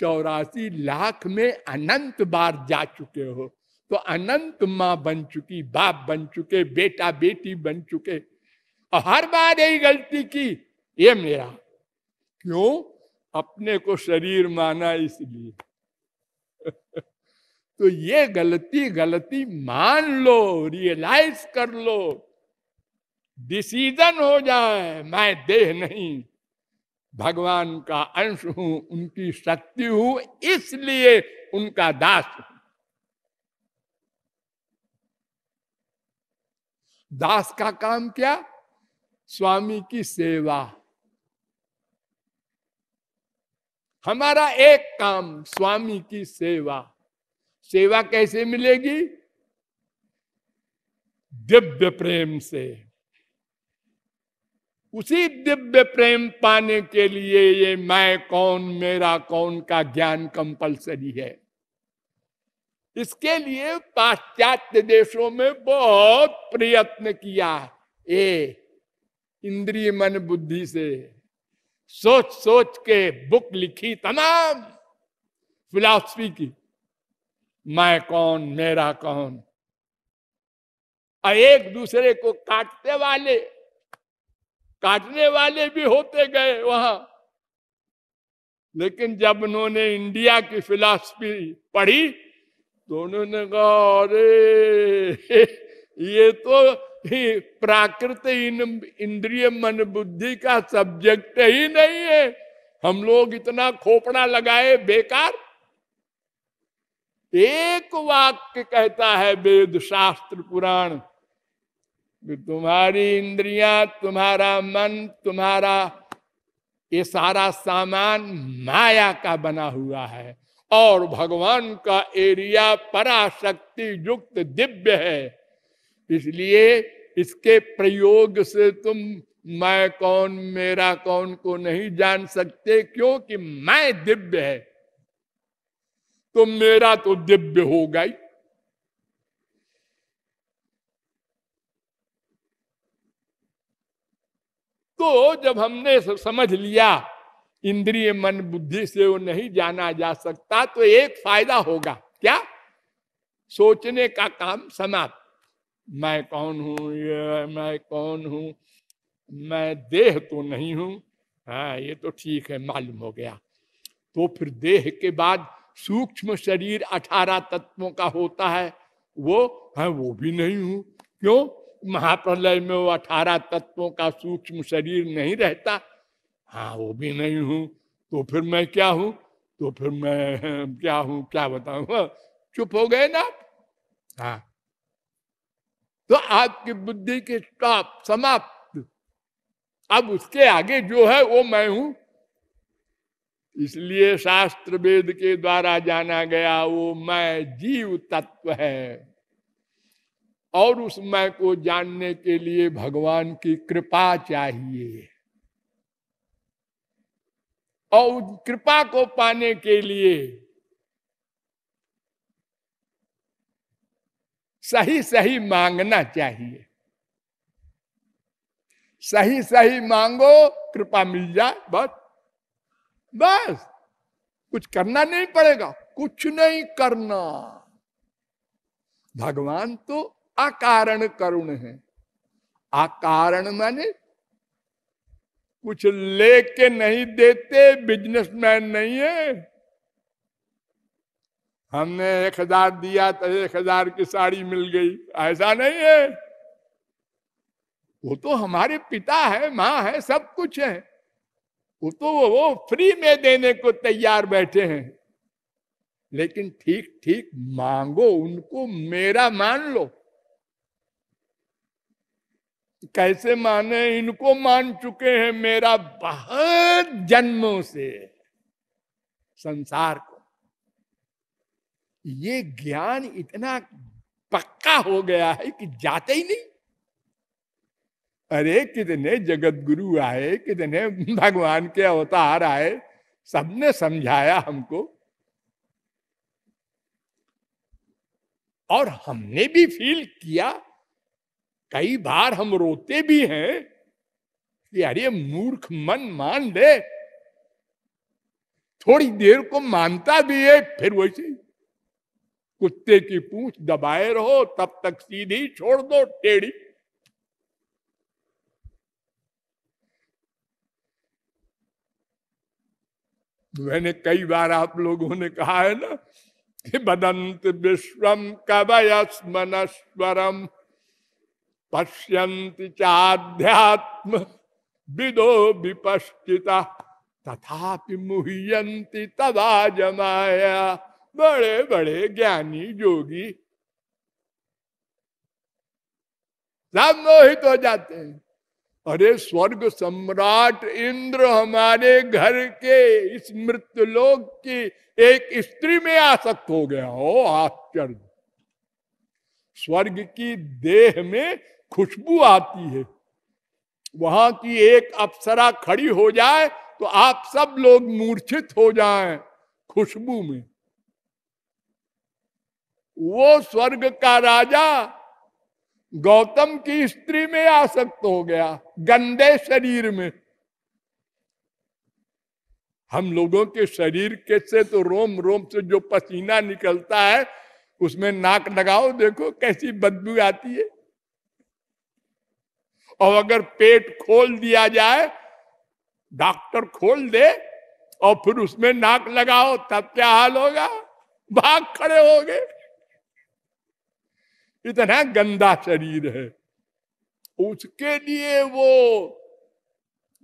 चौरासी लाख में अनंत बार जा चुके हो। तो अनंत माँ बन चुकी, बाप बन चुके, बेटा बेटी बन चुके। और हर बार यही गलती की, ये मेरा। क्यों? अपने को शरीर माना इसलिए। तो ये गलती गलती मान लो रियलाइज़ कर लो। डिसीज़न हो जाए, मैं देह नहीं। भगवान का अंश हूँ, उनकी शक्ति हूँ, इसलिए उनका दास हूँ। दास का काम क्या? स्वामी की सेवा। हमारा एक काम स्वामी की सेवा। सेवा कैसे मिलेगी? दिव्य प्रेम से। उसी दिव्य प्रेम पाने के लिए ये मैं कौन, मेरा कौन का ज्ञान कंपलसरी है। इसके लिए पाश्चात्य देशों में बहुत प्रयत्न किया। ए, इंद्रिय मन बुद्धि से सोच सोच के बुक लिखी तमाम फिलॉसफी की। मैं कौन, मेरा कौन? एक दूसरे को काटते वाले काटने वाले भी होते गए वहाँ। लेकिन जब उन्होंने इंडिया की फिलॉसफी पढ़ी तो उन्होंने कहा, अरे, ये तो प्राकृत इंद्रिय मन बुद्धि का सब्जेक्ट ही नहीं है। हम लोग इतना खोपड़ा लगाए बेकार। एक वाक्य कहता है वेद शास्त्र पुराण तुम्हारी इंद्रिया, तुम्हारा मन, तुम्हारा ये सारा सामान माया का बना हुआ है। और भगवान का एरिया पराशक्ति युक्त दिव्य है। इसलिए इसके प्रयोग से तुम मैं कौन, मेरा कौन को नहीं जान सकते, क्योंकि मैं दिव्य है। तो मेरा तो दिव्य हो गई तो जब हमने समझ लिया इंद्रिय मन बुद्धि से वो नहीं जाना जा सकता तो एक फ़ायदा होगा। क्या? सोचने का काम समाप्त। मैं कौन हूँ ये? मैं कौन हूँ? मैं देह तो नहीं हूँ। हाँ ये तो ठीक है मालूम हो गया। तो फिर देह के बाद सूक्ष्म शरीर अठारह तत्वों का होता है। वो है हाँ, वो भी नहीं हूँ। क्यों? महाप्रलय में वो अठारह तत्वों का सूक्ष्म शरीर नहीं रहता। हाँ वो भी नहीं हूँ तो फिर मैं क्या हूँ? तो फिर मैं, क्या हूँ, क्या बताऊँ? चुप हो गए ना हाँ। तो आपकी बुद्धि की स्टॉप, समाप्त। अब उसके आगे जो है, वो मैं हूँ। इसलिए शास्त्र वेद के द्वारा जाना गया, वो मैं जीव तत्व है। और उस मैं को जानने के लिए भगवान की कृपा चाहिए। और कृपा को पाने के लिए सही सही मांगना चाहिए। सही सही मांगो, कृपा मिल जाए, बस। बस। कुछ करना नहीं पड़ेगा। कुछ नहीं करना। भगवान तो अकारण करुण है। अकारण माने कुछ लेके नहीं देते बिजनेसमैन नहीं है। हमने एक हज़ार दिया तो एक हज़ार की साड़ी मिल गई, ऐसा नहीं है। वो तो हमारे पिता है, माँ है, सब कुछ है। वो तो वो फ्री में देने को तैयार बैठे हैं। लेकिन ठीक ठीक, मांगो उनको, मेरा मान लो। कैसे माने, इनको मान चुके हैं मेरा बहुत जन्मों से संसार को। ये ज्ञान इतना पक्का हो गया है कि जाते ही नहीं। अरे, कितने जगत गुरु आए, कितने भगवान के अवतार आए, सबने समझाया हमको। और हमने भी फील किया कई बार हम रोते भी हैं। अरे मूर्ख मन मान ले। थोड़ी देर को मानता भी है, फिर वैसे कुत्ते की पूछ दबाए रहो, तब तक सीधी छोड़ दो टेढ़ी। मैंने कई बार आप लोगों ने कहा है ना कि बदंत विश्वम कवय कवयस्मनस्वरम। पश्यंति चाध्यात्म विदो विपश्चिता। तथापि मुह्यंती तबा जमाया। बड़े बड़े ज्ञानी जोगी। सब मोहित हो जाते हैं। अरे स्वर्ग सम्राट इंद्र हमारे घर के इस मृत्यु लोक की एक स्त्री में आसक्त हो गया। हो आश्चर्य। स्वर्ग की देह में खुशबू आती है। वहाँ की एक अप्सरा खड़ी हो जाए तो आप सब लोग मूर्छित हो जाएँ खुशबू में। वो स्वर्ग का राजा गौतम की स्त्री में आसक्त हो गया, गंदे शरीर में। हम लोगों के शरीर के से तो रोम रोम से जो पसीना निकलता है, उसमें नाक लगाओ, देखो कैसी बदबू आती है। और अगर पेट खोल दिया जाए, डॉक्टर खोल दे और फिर उसमें नाक लगाओ, तब क्या हाल होगा? भाग खड़े हो गए। इतना गंदा शरीर है। उसके लिए वो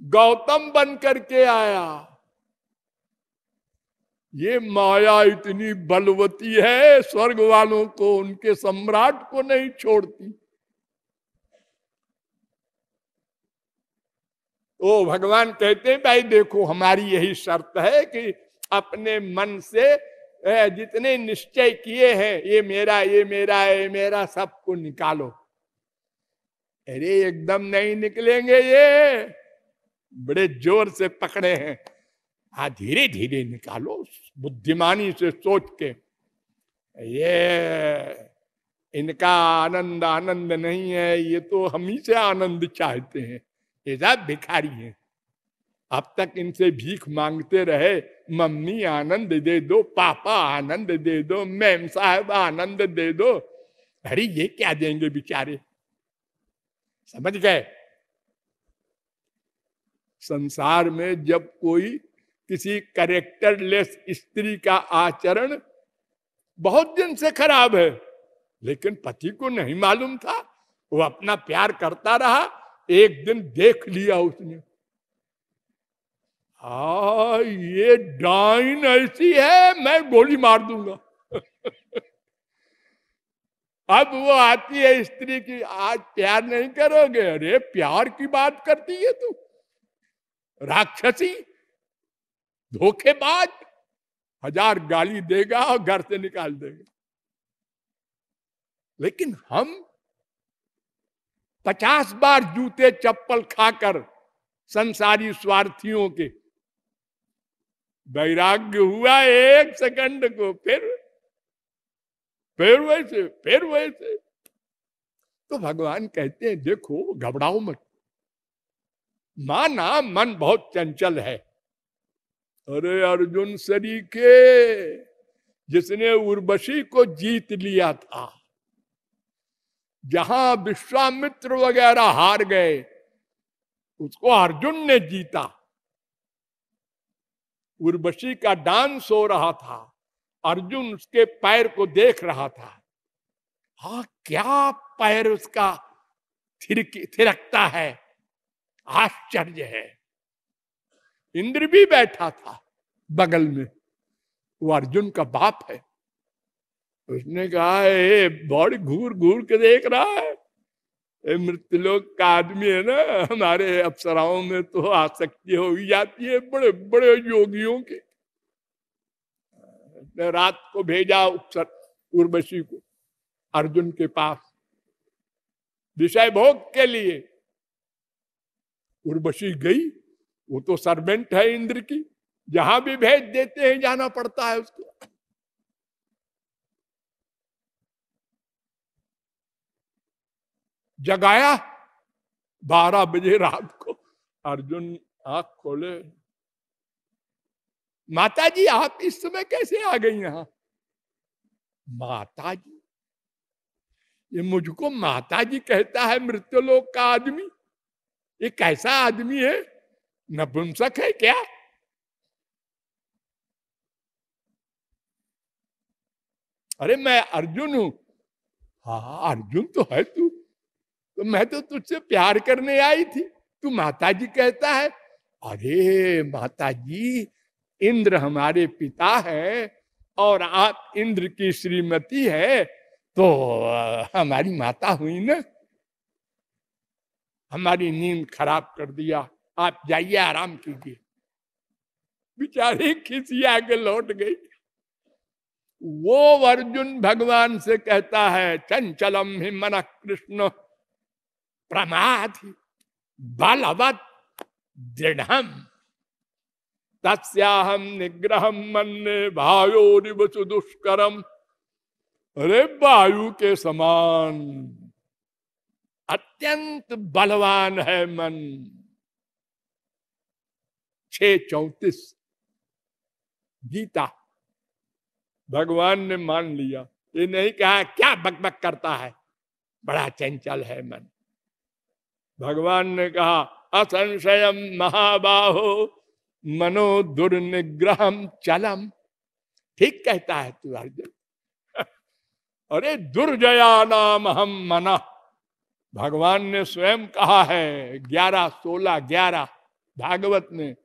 गौतम बन करके आया। ये माया इतनी बलवती है, स्वर्ग वालों को, उनके सम्राट को नहीं छोड़ती। ओ भगवान कहते हैं, भाई देखो, हमारी यही शर्त है कि अपने मन से जितने निश्चय किए हैं, ये मेरा ये मेरा ये मेरा, सबको निकालो। अरे, एकदम नहीं निकलेंगे ये। बड़े ज़ोर से पकड़े हैं। हा धीरे धीरे निकालो, बुद्धिमानी से सोच के। ये, इनका आनंद आनंद नहीं है, ये तो हम ही से आनंद चाहते हैं। ये सब भिखारी हैं। अब तक इनसे भीख मांगते रहे, मम्मी आनंद दे दो, पापा आनंद दे दो, मैम साहब आनंद दे दो। अरे ये क्या देंगे बेचारे? समझ गए? संसार में जब कोई किसी करेक्टरलेस स्त्री का आचरण बहुत दिन से खराब है, लेकिन पति को नहीं मालूम था, वो अपना प्यार करता रहा एक दिन देख लिया उसने। आ ये डाइन ऐसी है, मैं गोली मार दूँगा। अब वो आती है स्त्री की, आज प्यार नहीं करोगे? अरे, प्यार की बात करती है तू। राक्षसी, धोखेबाज, हज़ार गाली देगा और घर से निकाल देगा। लेकिन हम पचास बार जूते चप्पल खाकर संसारी स्वार्थियों के वैराग्य हुआ एक सेकंड को, फिर फिर वैसे फिर वैसे। तो भगवान कहते हैं, देखो, घबराओ मत। माना मन बहुत चंचल है। अरे अर्जुन सरी के, जिसने उर्वशी को जीत लिया था। जहाँ विश्वामित्र वगैरह हार गए, उसको अर्जुन ने जीता। उर्वशी का डांस हो रहा था, अर्जुन उसके पैर को देख रहा था। हा, क्या पैर उसका थिरकता है? आश्चर्य है। इंद्र भी बैठा था बगल में। वो अर्जुन का बाप है। उसने कहा, ए, बड़ी घूर घूर के देख रहा है। मृत्युलोक का आदमी है ना, हमारे अप्सराओं में तो आसक्ति हो जाती है बड़े बड़े योगियों के। रात को भेजा उपसर, उर्वशी को, अर्जुन के पास। विषय भोग के लिए उर्वशी गई। वो तो सर्वेंट है इंद्र की। जहाँ भी भेज देते हैं, जाना पड़ता है उसको। जगाया? बारह बजे रात को। अर्जुन, आँख खोले। माता जी आप इस समय कैसे आ गई यहाँ? माता जी ये मुझको माता जी कहता है मृत्यु मृत्युलोक का आदमी। ये कैसा आदमी है? नपुंसक है क्या? अरे, मैं अर्जुन हूँ। हाँ अर्जुन तो है तू। तो मैं तो तुझसे प्यार करने आई थी। तू माता जी कहता है, अरे माता जी इंद्र हमारे पिता है और आप इंद्र की श्रीमती है तो हमारी माता हुई ना। हमारी नींद खराब कर दिया, आप जाइए आराम कीजिए। बिचारी खिसिया के लौट गई। वो अर्जुन भगवान से कहता है, चंचलम ही मन कृष्ण। प्रमाद बलवत दृढ़ तस्याहम निग्रह मन भायो दुष्करम अरे वायु के समान, अत्यंत बलवान है मन। छ चौतीस, गीता। भगवान ने मान लिया। ये नहीं कहा, क्या बकबक करता है? बड़ा चंचल है मन। भगवान ने कहा, असंशय महाबाहो, मनो दुर्निग्रह चलम। ठीक कहता है तू अर्जुन अरे दुर्जया नाम हम मना। भगवान ने स्वयं कहा है, ग्यारह सोलह ग्यारह, भागवत में,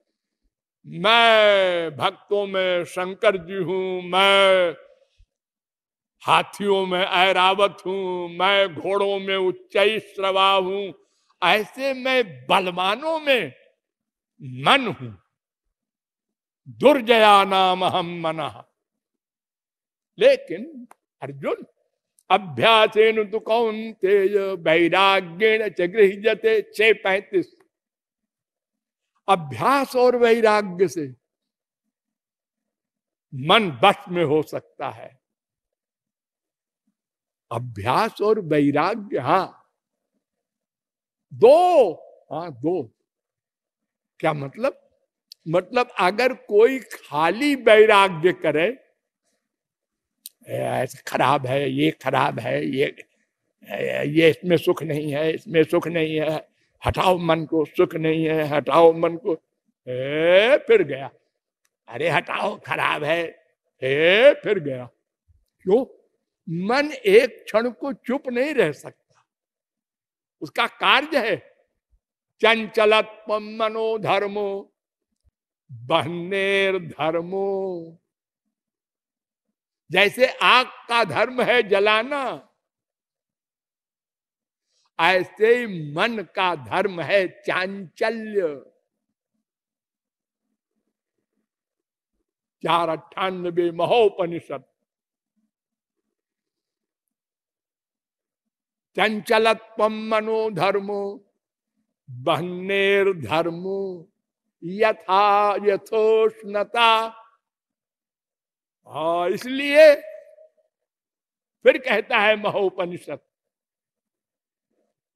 मैं भक्तों में शंकर जी हूँ, मैं हाथियों में ऐरावत हूँ, मैं घोड़ों में उच्च श्रवा हूँ ऐसे मैं बलवानों में मन हूँ। दुर्जया नाम हम मना। लेकिन अर्जुन, अभ्यासेन तो कौन तेज वैराग्य गृहते छह पैंतीस अभ्यास और वैराग्य से मन बस में हो सकता है। अभ्यास और वैराग्य हाँ दो हाँ दो। क्या मतलब? मतलब अगर कोई खाली वैराग्य करे ऐसे खराब है ये खराब है ये ये इसमें सुख नहीं है इसमें सुख नहीं है हटाओ मन को सुख नहीं है हटाओ मन को। ए, फिर गया। अरे हटाओ खराब है। ए, फिर गया। क्यों? मन एक क्षण को चुप नहीं रह सकता। उसका कार्य है चंचलत्व मनोधर्मो बहनेर धर्मो जैसे आग का धर्म है जलाना, ऐसे ही मन का धर्म है चांचल्य। चार अट्ठानबे महोपनिषद। चंचलत्व मनो धर्मो बहनेर धर्मो यथा यथोष्णता। और इसलिए फिर कहता है महोपनिषद,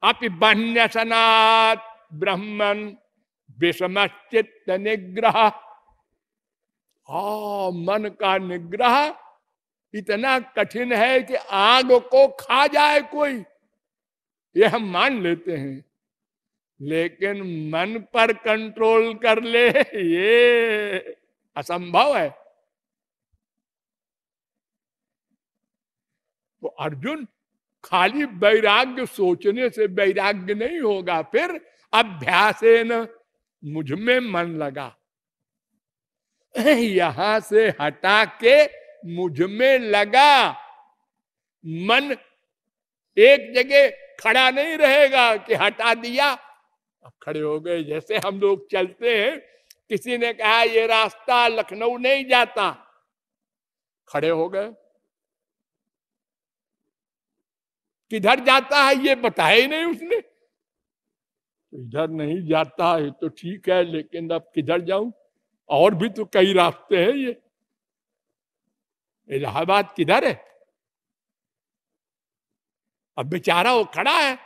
अपि बन्यसनात ब्रह्मन विषमचित्त निग्रह हा मन का निग्रह इतना कठिन है कि आग को खा जाए कोई। ये हम मान लेते हैं। लेकिन मन पर कंट्रोल कर ले, ये असंभव है। तो अर्जुन खाली वैराग्य सोचने से वैराग्य नहीं होगा, फिर अभ्यास न मुझमें मन लगा। यहाँ से हटा के मुझमें लगा। मन एक जगह खड़ा नहीं रहेगा कि हटा दिया। अब खड़े हो गए, जैसे हम लोग चलते हैं, किसी ने कहा, ये रास्ता लखनऊ नहीं जाता। खड़े हो गए। किधर जाता है, ये बताया ही नहीं उसने। तो इधर नहीं जाता है तो ठीक है, लेकिन अब किधर जाऊँ? और भी तो कई रास्ते हैं ये। इलाहाबाद किधर है? अब बेचारा वो खड़ा है।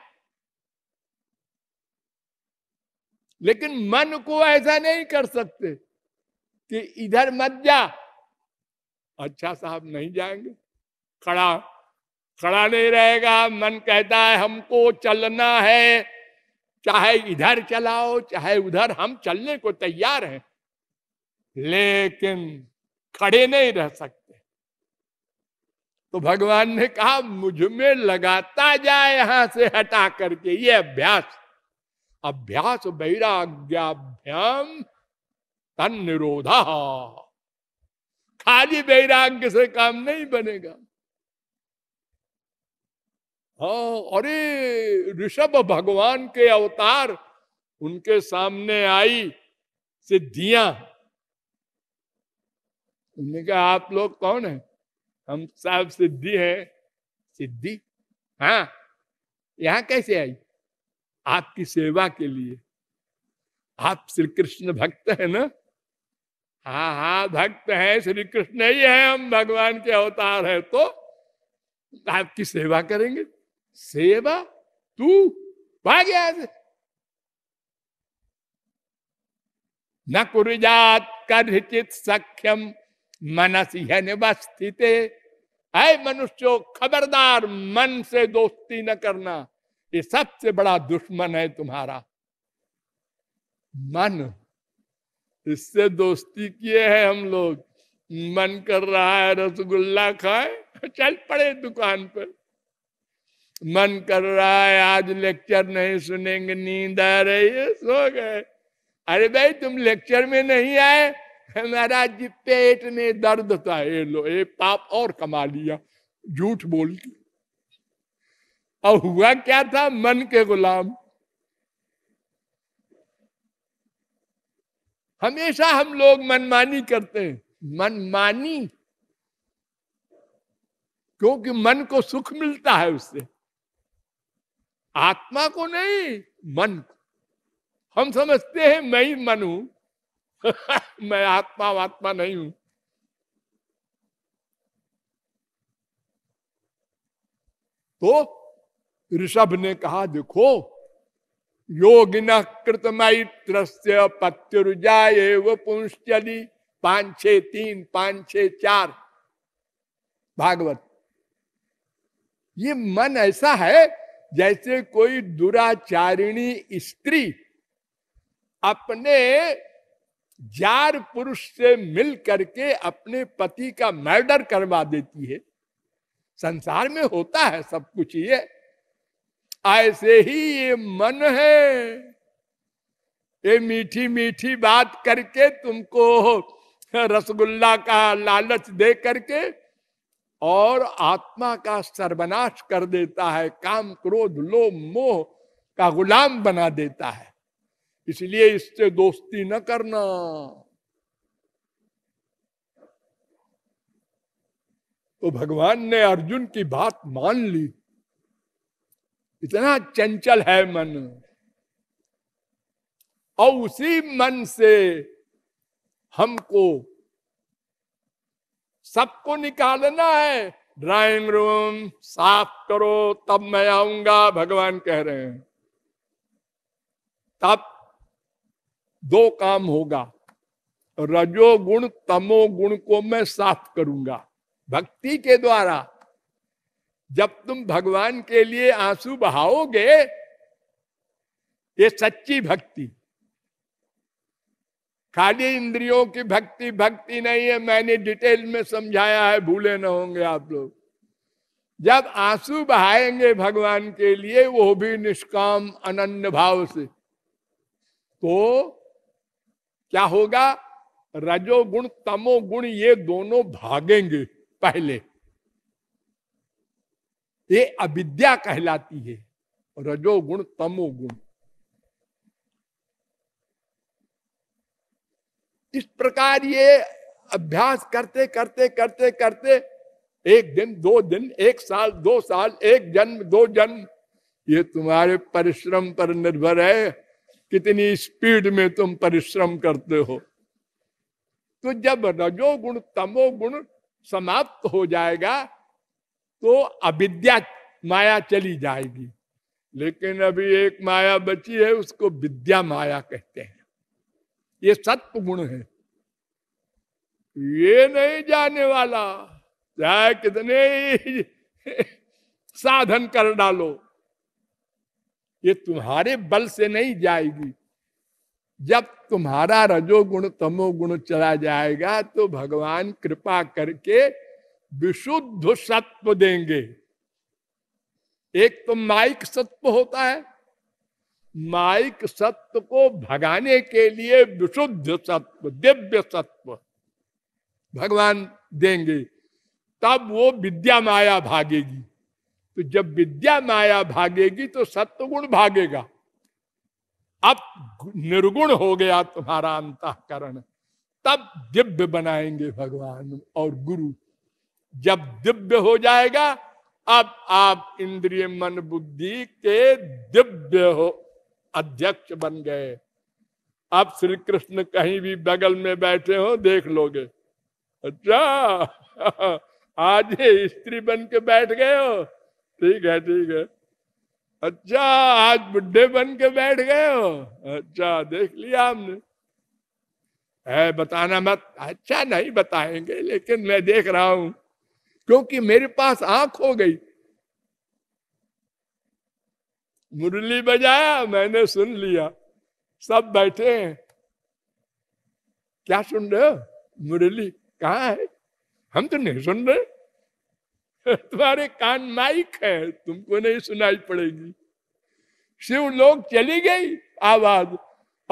लेकिन मन को ऐसा नहीं कर सकते कि इधर मत जा। अच्छा साहब नहीं जाएँगे। खड़ा खड़ा नहीं रहेगा। मन कहता है, हमको चलना है। चाहे इधर चलाओ, चाहे उधर, हम चलने को तैयार हैं। लेकिन खड़े नहीं रह सकते। तो भगवान ने कहा, मुझमें लगाता जाए यहाँ से हटा करके ये अभ्यास। अभ्यास वैराग्याभ्याम तन निरोधा। खाली वैराग्य से काम नहीं बनेगा। हाँ अरे, ऋषभ भगवान के अवतार, उनके सामने आई सिद्धियाँ। उन्होंने कहा, आप लोग कौन है? हम सब सिद्धि है। सिद्धि? हाँ। यहाँ कैसे आई? आपकी सेवा के लिए। आप श्री कृष्ण भक्त है ना? हाँ हाँ भक्त है। श्री कृष्ण ही है हम, भगवान के अवतार है। तो आपकी सेवा करेंगे। सेवा? तू भाग गया न कुरुजात कथित सख्यम। मनस निवस्थित है मनुष्य, खबरदार मन से दोस्ती न करना, ये सबसे बड़ा दुश्मन है तुम्हारा। मन, इससे दोस्ती किए हैं हम लोग। मन कर रहा है रसगुल्ला खाए, चल पड़े दुकान पर। मन कर रहा है आज लेक्चर नहीं सुनेंगे, नींद आ रही है, सो गए। अरे भाई, तुम लेक्चर में नहीं आए हमारा जी, पेट में दर्द था, ये लो, ये पाप और कमा लिया, झूठ बोल के। अब हुआ क्या था, मन के गुलाम? हमेशा हम लोग मनमानी करते हैं। मनमानी? क्योंकि मन को सुख मिलता है उससे। आत्मा को नहीं, मन को। हम समझते हैं, मैं ही मन हूँ। मैं आत्मा आत्मा नहीं हूँ। तो ऋषभ ने कहा, देखो, योगिन कृतमैत्र पत्युर्जाए वो पुंश्चली पाँच छे तीन, पाँच छे चार। भागवत, ये मन ऐसा है जैसे कोई दुराचारिणी स्त्री अपने जार पुरुष से मिल करके अपने पति का मर्डर करवा देती है। संसार में होता है सब कुछ ये। ऐसे ही ये मन है। ये मीठी मीठी बात करके तुमको रसगुल्ला का लालच दे करके और आत्मा का सर्वनाश कर देता है। काम, क्रोध, लोभ, मोह का गुलाम बना देता है। इसलिए इससे दोस्ती न करना। तो भगवान ने अर्जुन की बात मान ली। इतना चंचल है मन। और उसी मन से हमको सबको निकालना है। ड्राइंग रूम साफ़ करो, तब मैं आऊँगा, भगवान कह रहे हैं। तब दो काम होगा। रजोगुण तमोगुण को मैं साफ़ करूँगा भक्ति के द्वारा। जब तुम भगवान के लिए आँसू बहाओगे, ये सच्ची भक्ति। खाली इंद्रियों की भक्ति भक्ति नहीं है, मैंने डिटेल में समझाया है, भूले ना होंगे आप लोग। जब आँसू बहाएँगे भगवान के लिए, वो भी निष्काम, अनन्य भाव से। तो क्या होगा? रजोगुण तमोगुण ये दोनों भागेंगे पहले। ये अविद्या कहलाती है रजोगुण तमोगुण इस प्रकार ये अभ्यास करते करते करते करते, एक दिन, दो दिन, एक साल, दो साल, एक जन्म, दो जन्म, ये तुम्हारे परिश्रम पर निर्भर है। कितनी स्पीड में तुम परिश्रम करते हो। तो जब रजो गुण तमो गुण समाप्त हो जाएगा तो अविद्या माया चली जाएगी। लेकिन अभी एक माया बची है, उसको विद्या माया कहते हैं। ये सत्व गुण है। ये नहीं जाने वाला। चाहे कितने साधन कर डालो। ये तुम्हारे बल से नहीं जाएगी। जब तुम्हारा रजोगुण तमोगुण चला जाएगा तो भगवान कृपा करके विशुद्ध सत्व देंगे। एक तो माइक सत्व होता है। माइक सत्व को भगाने के लिए विशुद्ध सत्व, दिव्य सत्व भगवान देंगे। तब वो विद्या माया भागेगी। तो जब विद्या माया भागेगी तो सत्व गुण भागेगा। अब निर्गुण हो गया तुम्हारा अंतकरण, तब दिव्य बनाएँगे भगवान और गुरु। जब दिव्य हो जाएगा, अब आप इंद्रिय मन बुद्धि के दिव्य हो, अध्यक्ष बन गए। अब श्री कृष्ण कहीं भी बगल में बैठे हो, देख लोगे अच्छा आज स्त्री बन के बैठ गए हो। ठीक है ठीक है। अच्छा आज बुढ़े बन के बैठ गए हो। अच्छा देख लिया हमने। है, बताना मत। अच्छा नहीं बताएँगे, लेकिन मैं देख रहा हूँ, क्योंकि मेरे पास आँख हो गई। मुरली बजाया, मैंने सुन लिया। सब बैठे हैं। क्या सुन रहे हो? मुरली, कहा है? हम तो नहीं सुन रहे। तुम्हारे कान माइक है, तुमको नहीं सुनाई पड़ेगी। शिव लोग चली गई, आवाज़।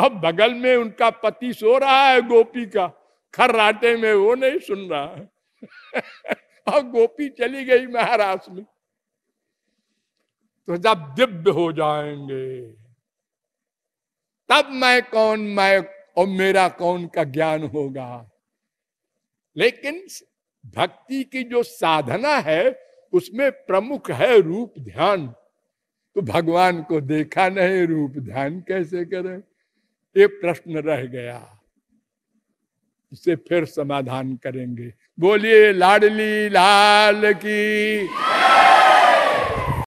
अब बगल में उनका पति सो रहा है गोपी का, खर्राटे में वो नहीं सुन रहा है। और गोपी चली गई महाराष्ट्र में। तो जब दिव्य हो जाएँगे, तब मैं कौन, मैं, और मेरा कौन का ज्ञान होगा? लेकिन भक्ति की जो साधना है, उसमें प्रमुख है रूप ध्यान। तो भगवान को देखा नहीं, रूप ध्यान कैसे करें? ये प्रश्न रह गया। इसे फिर समाधान करेंगे। बोलिए, लाडली लाल की।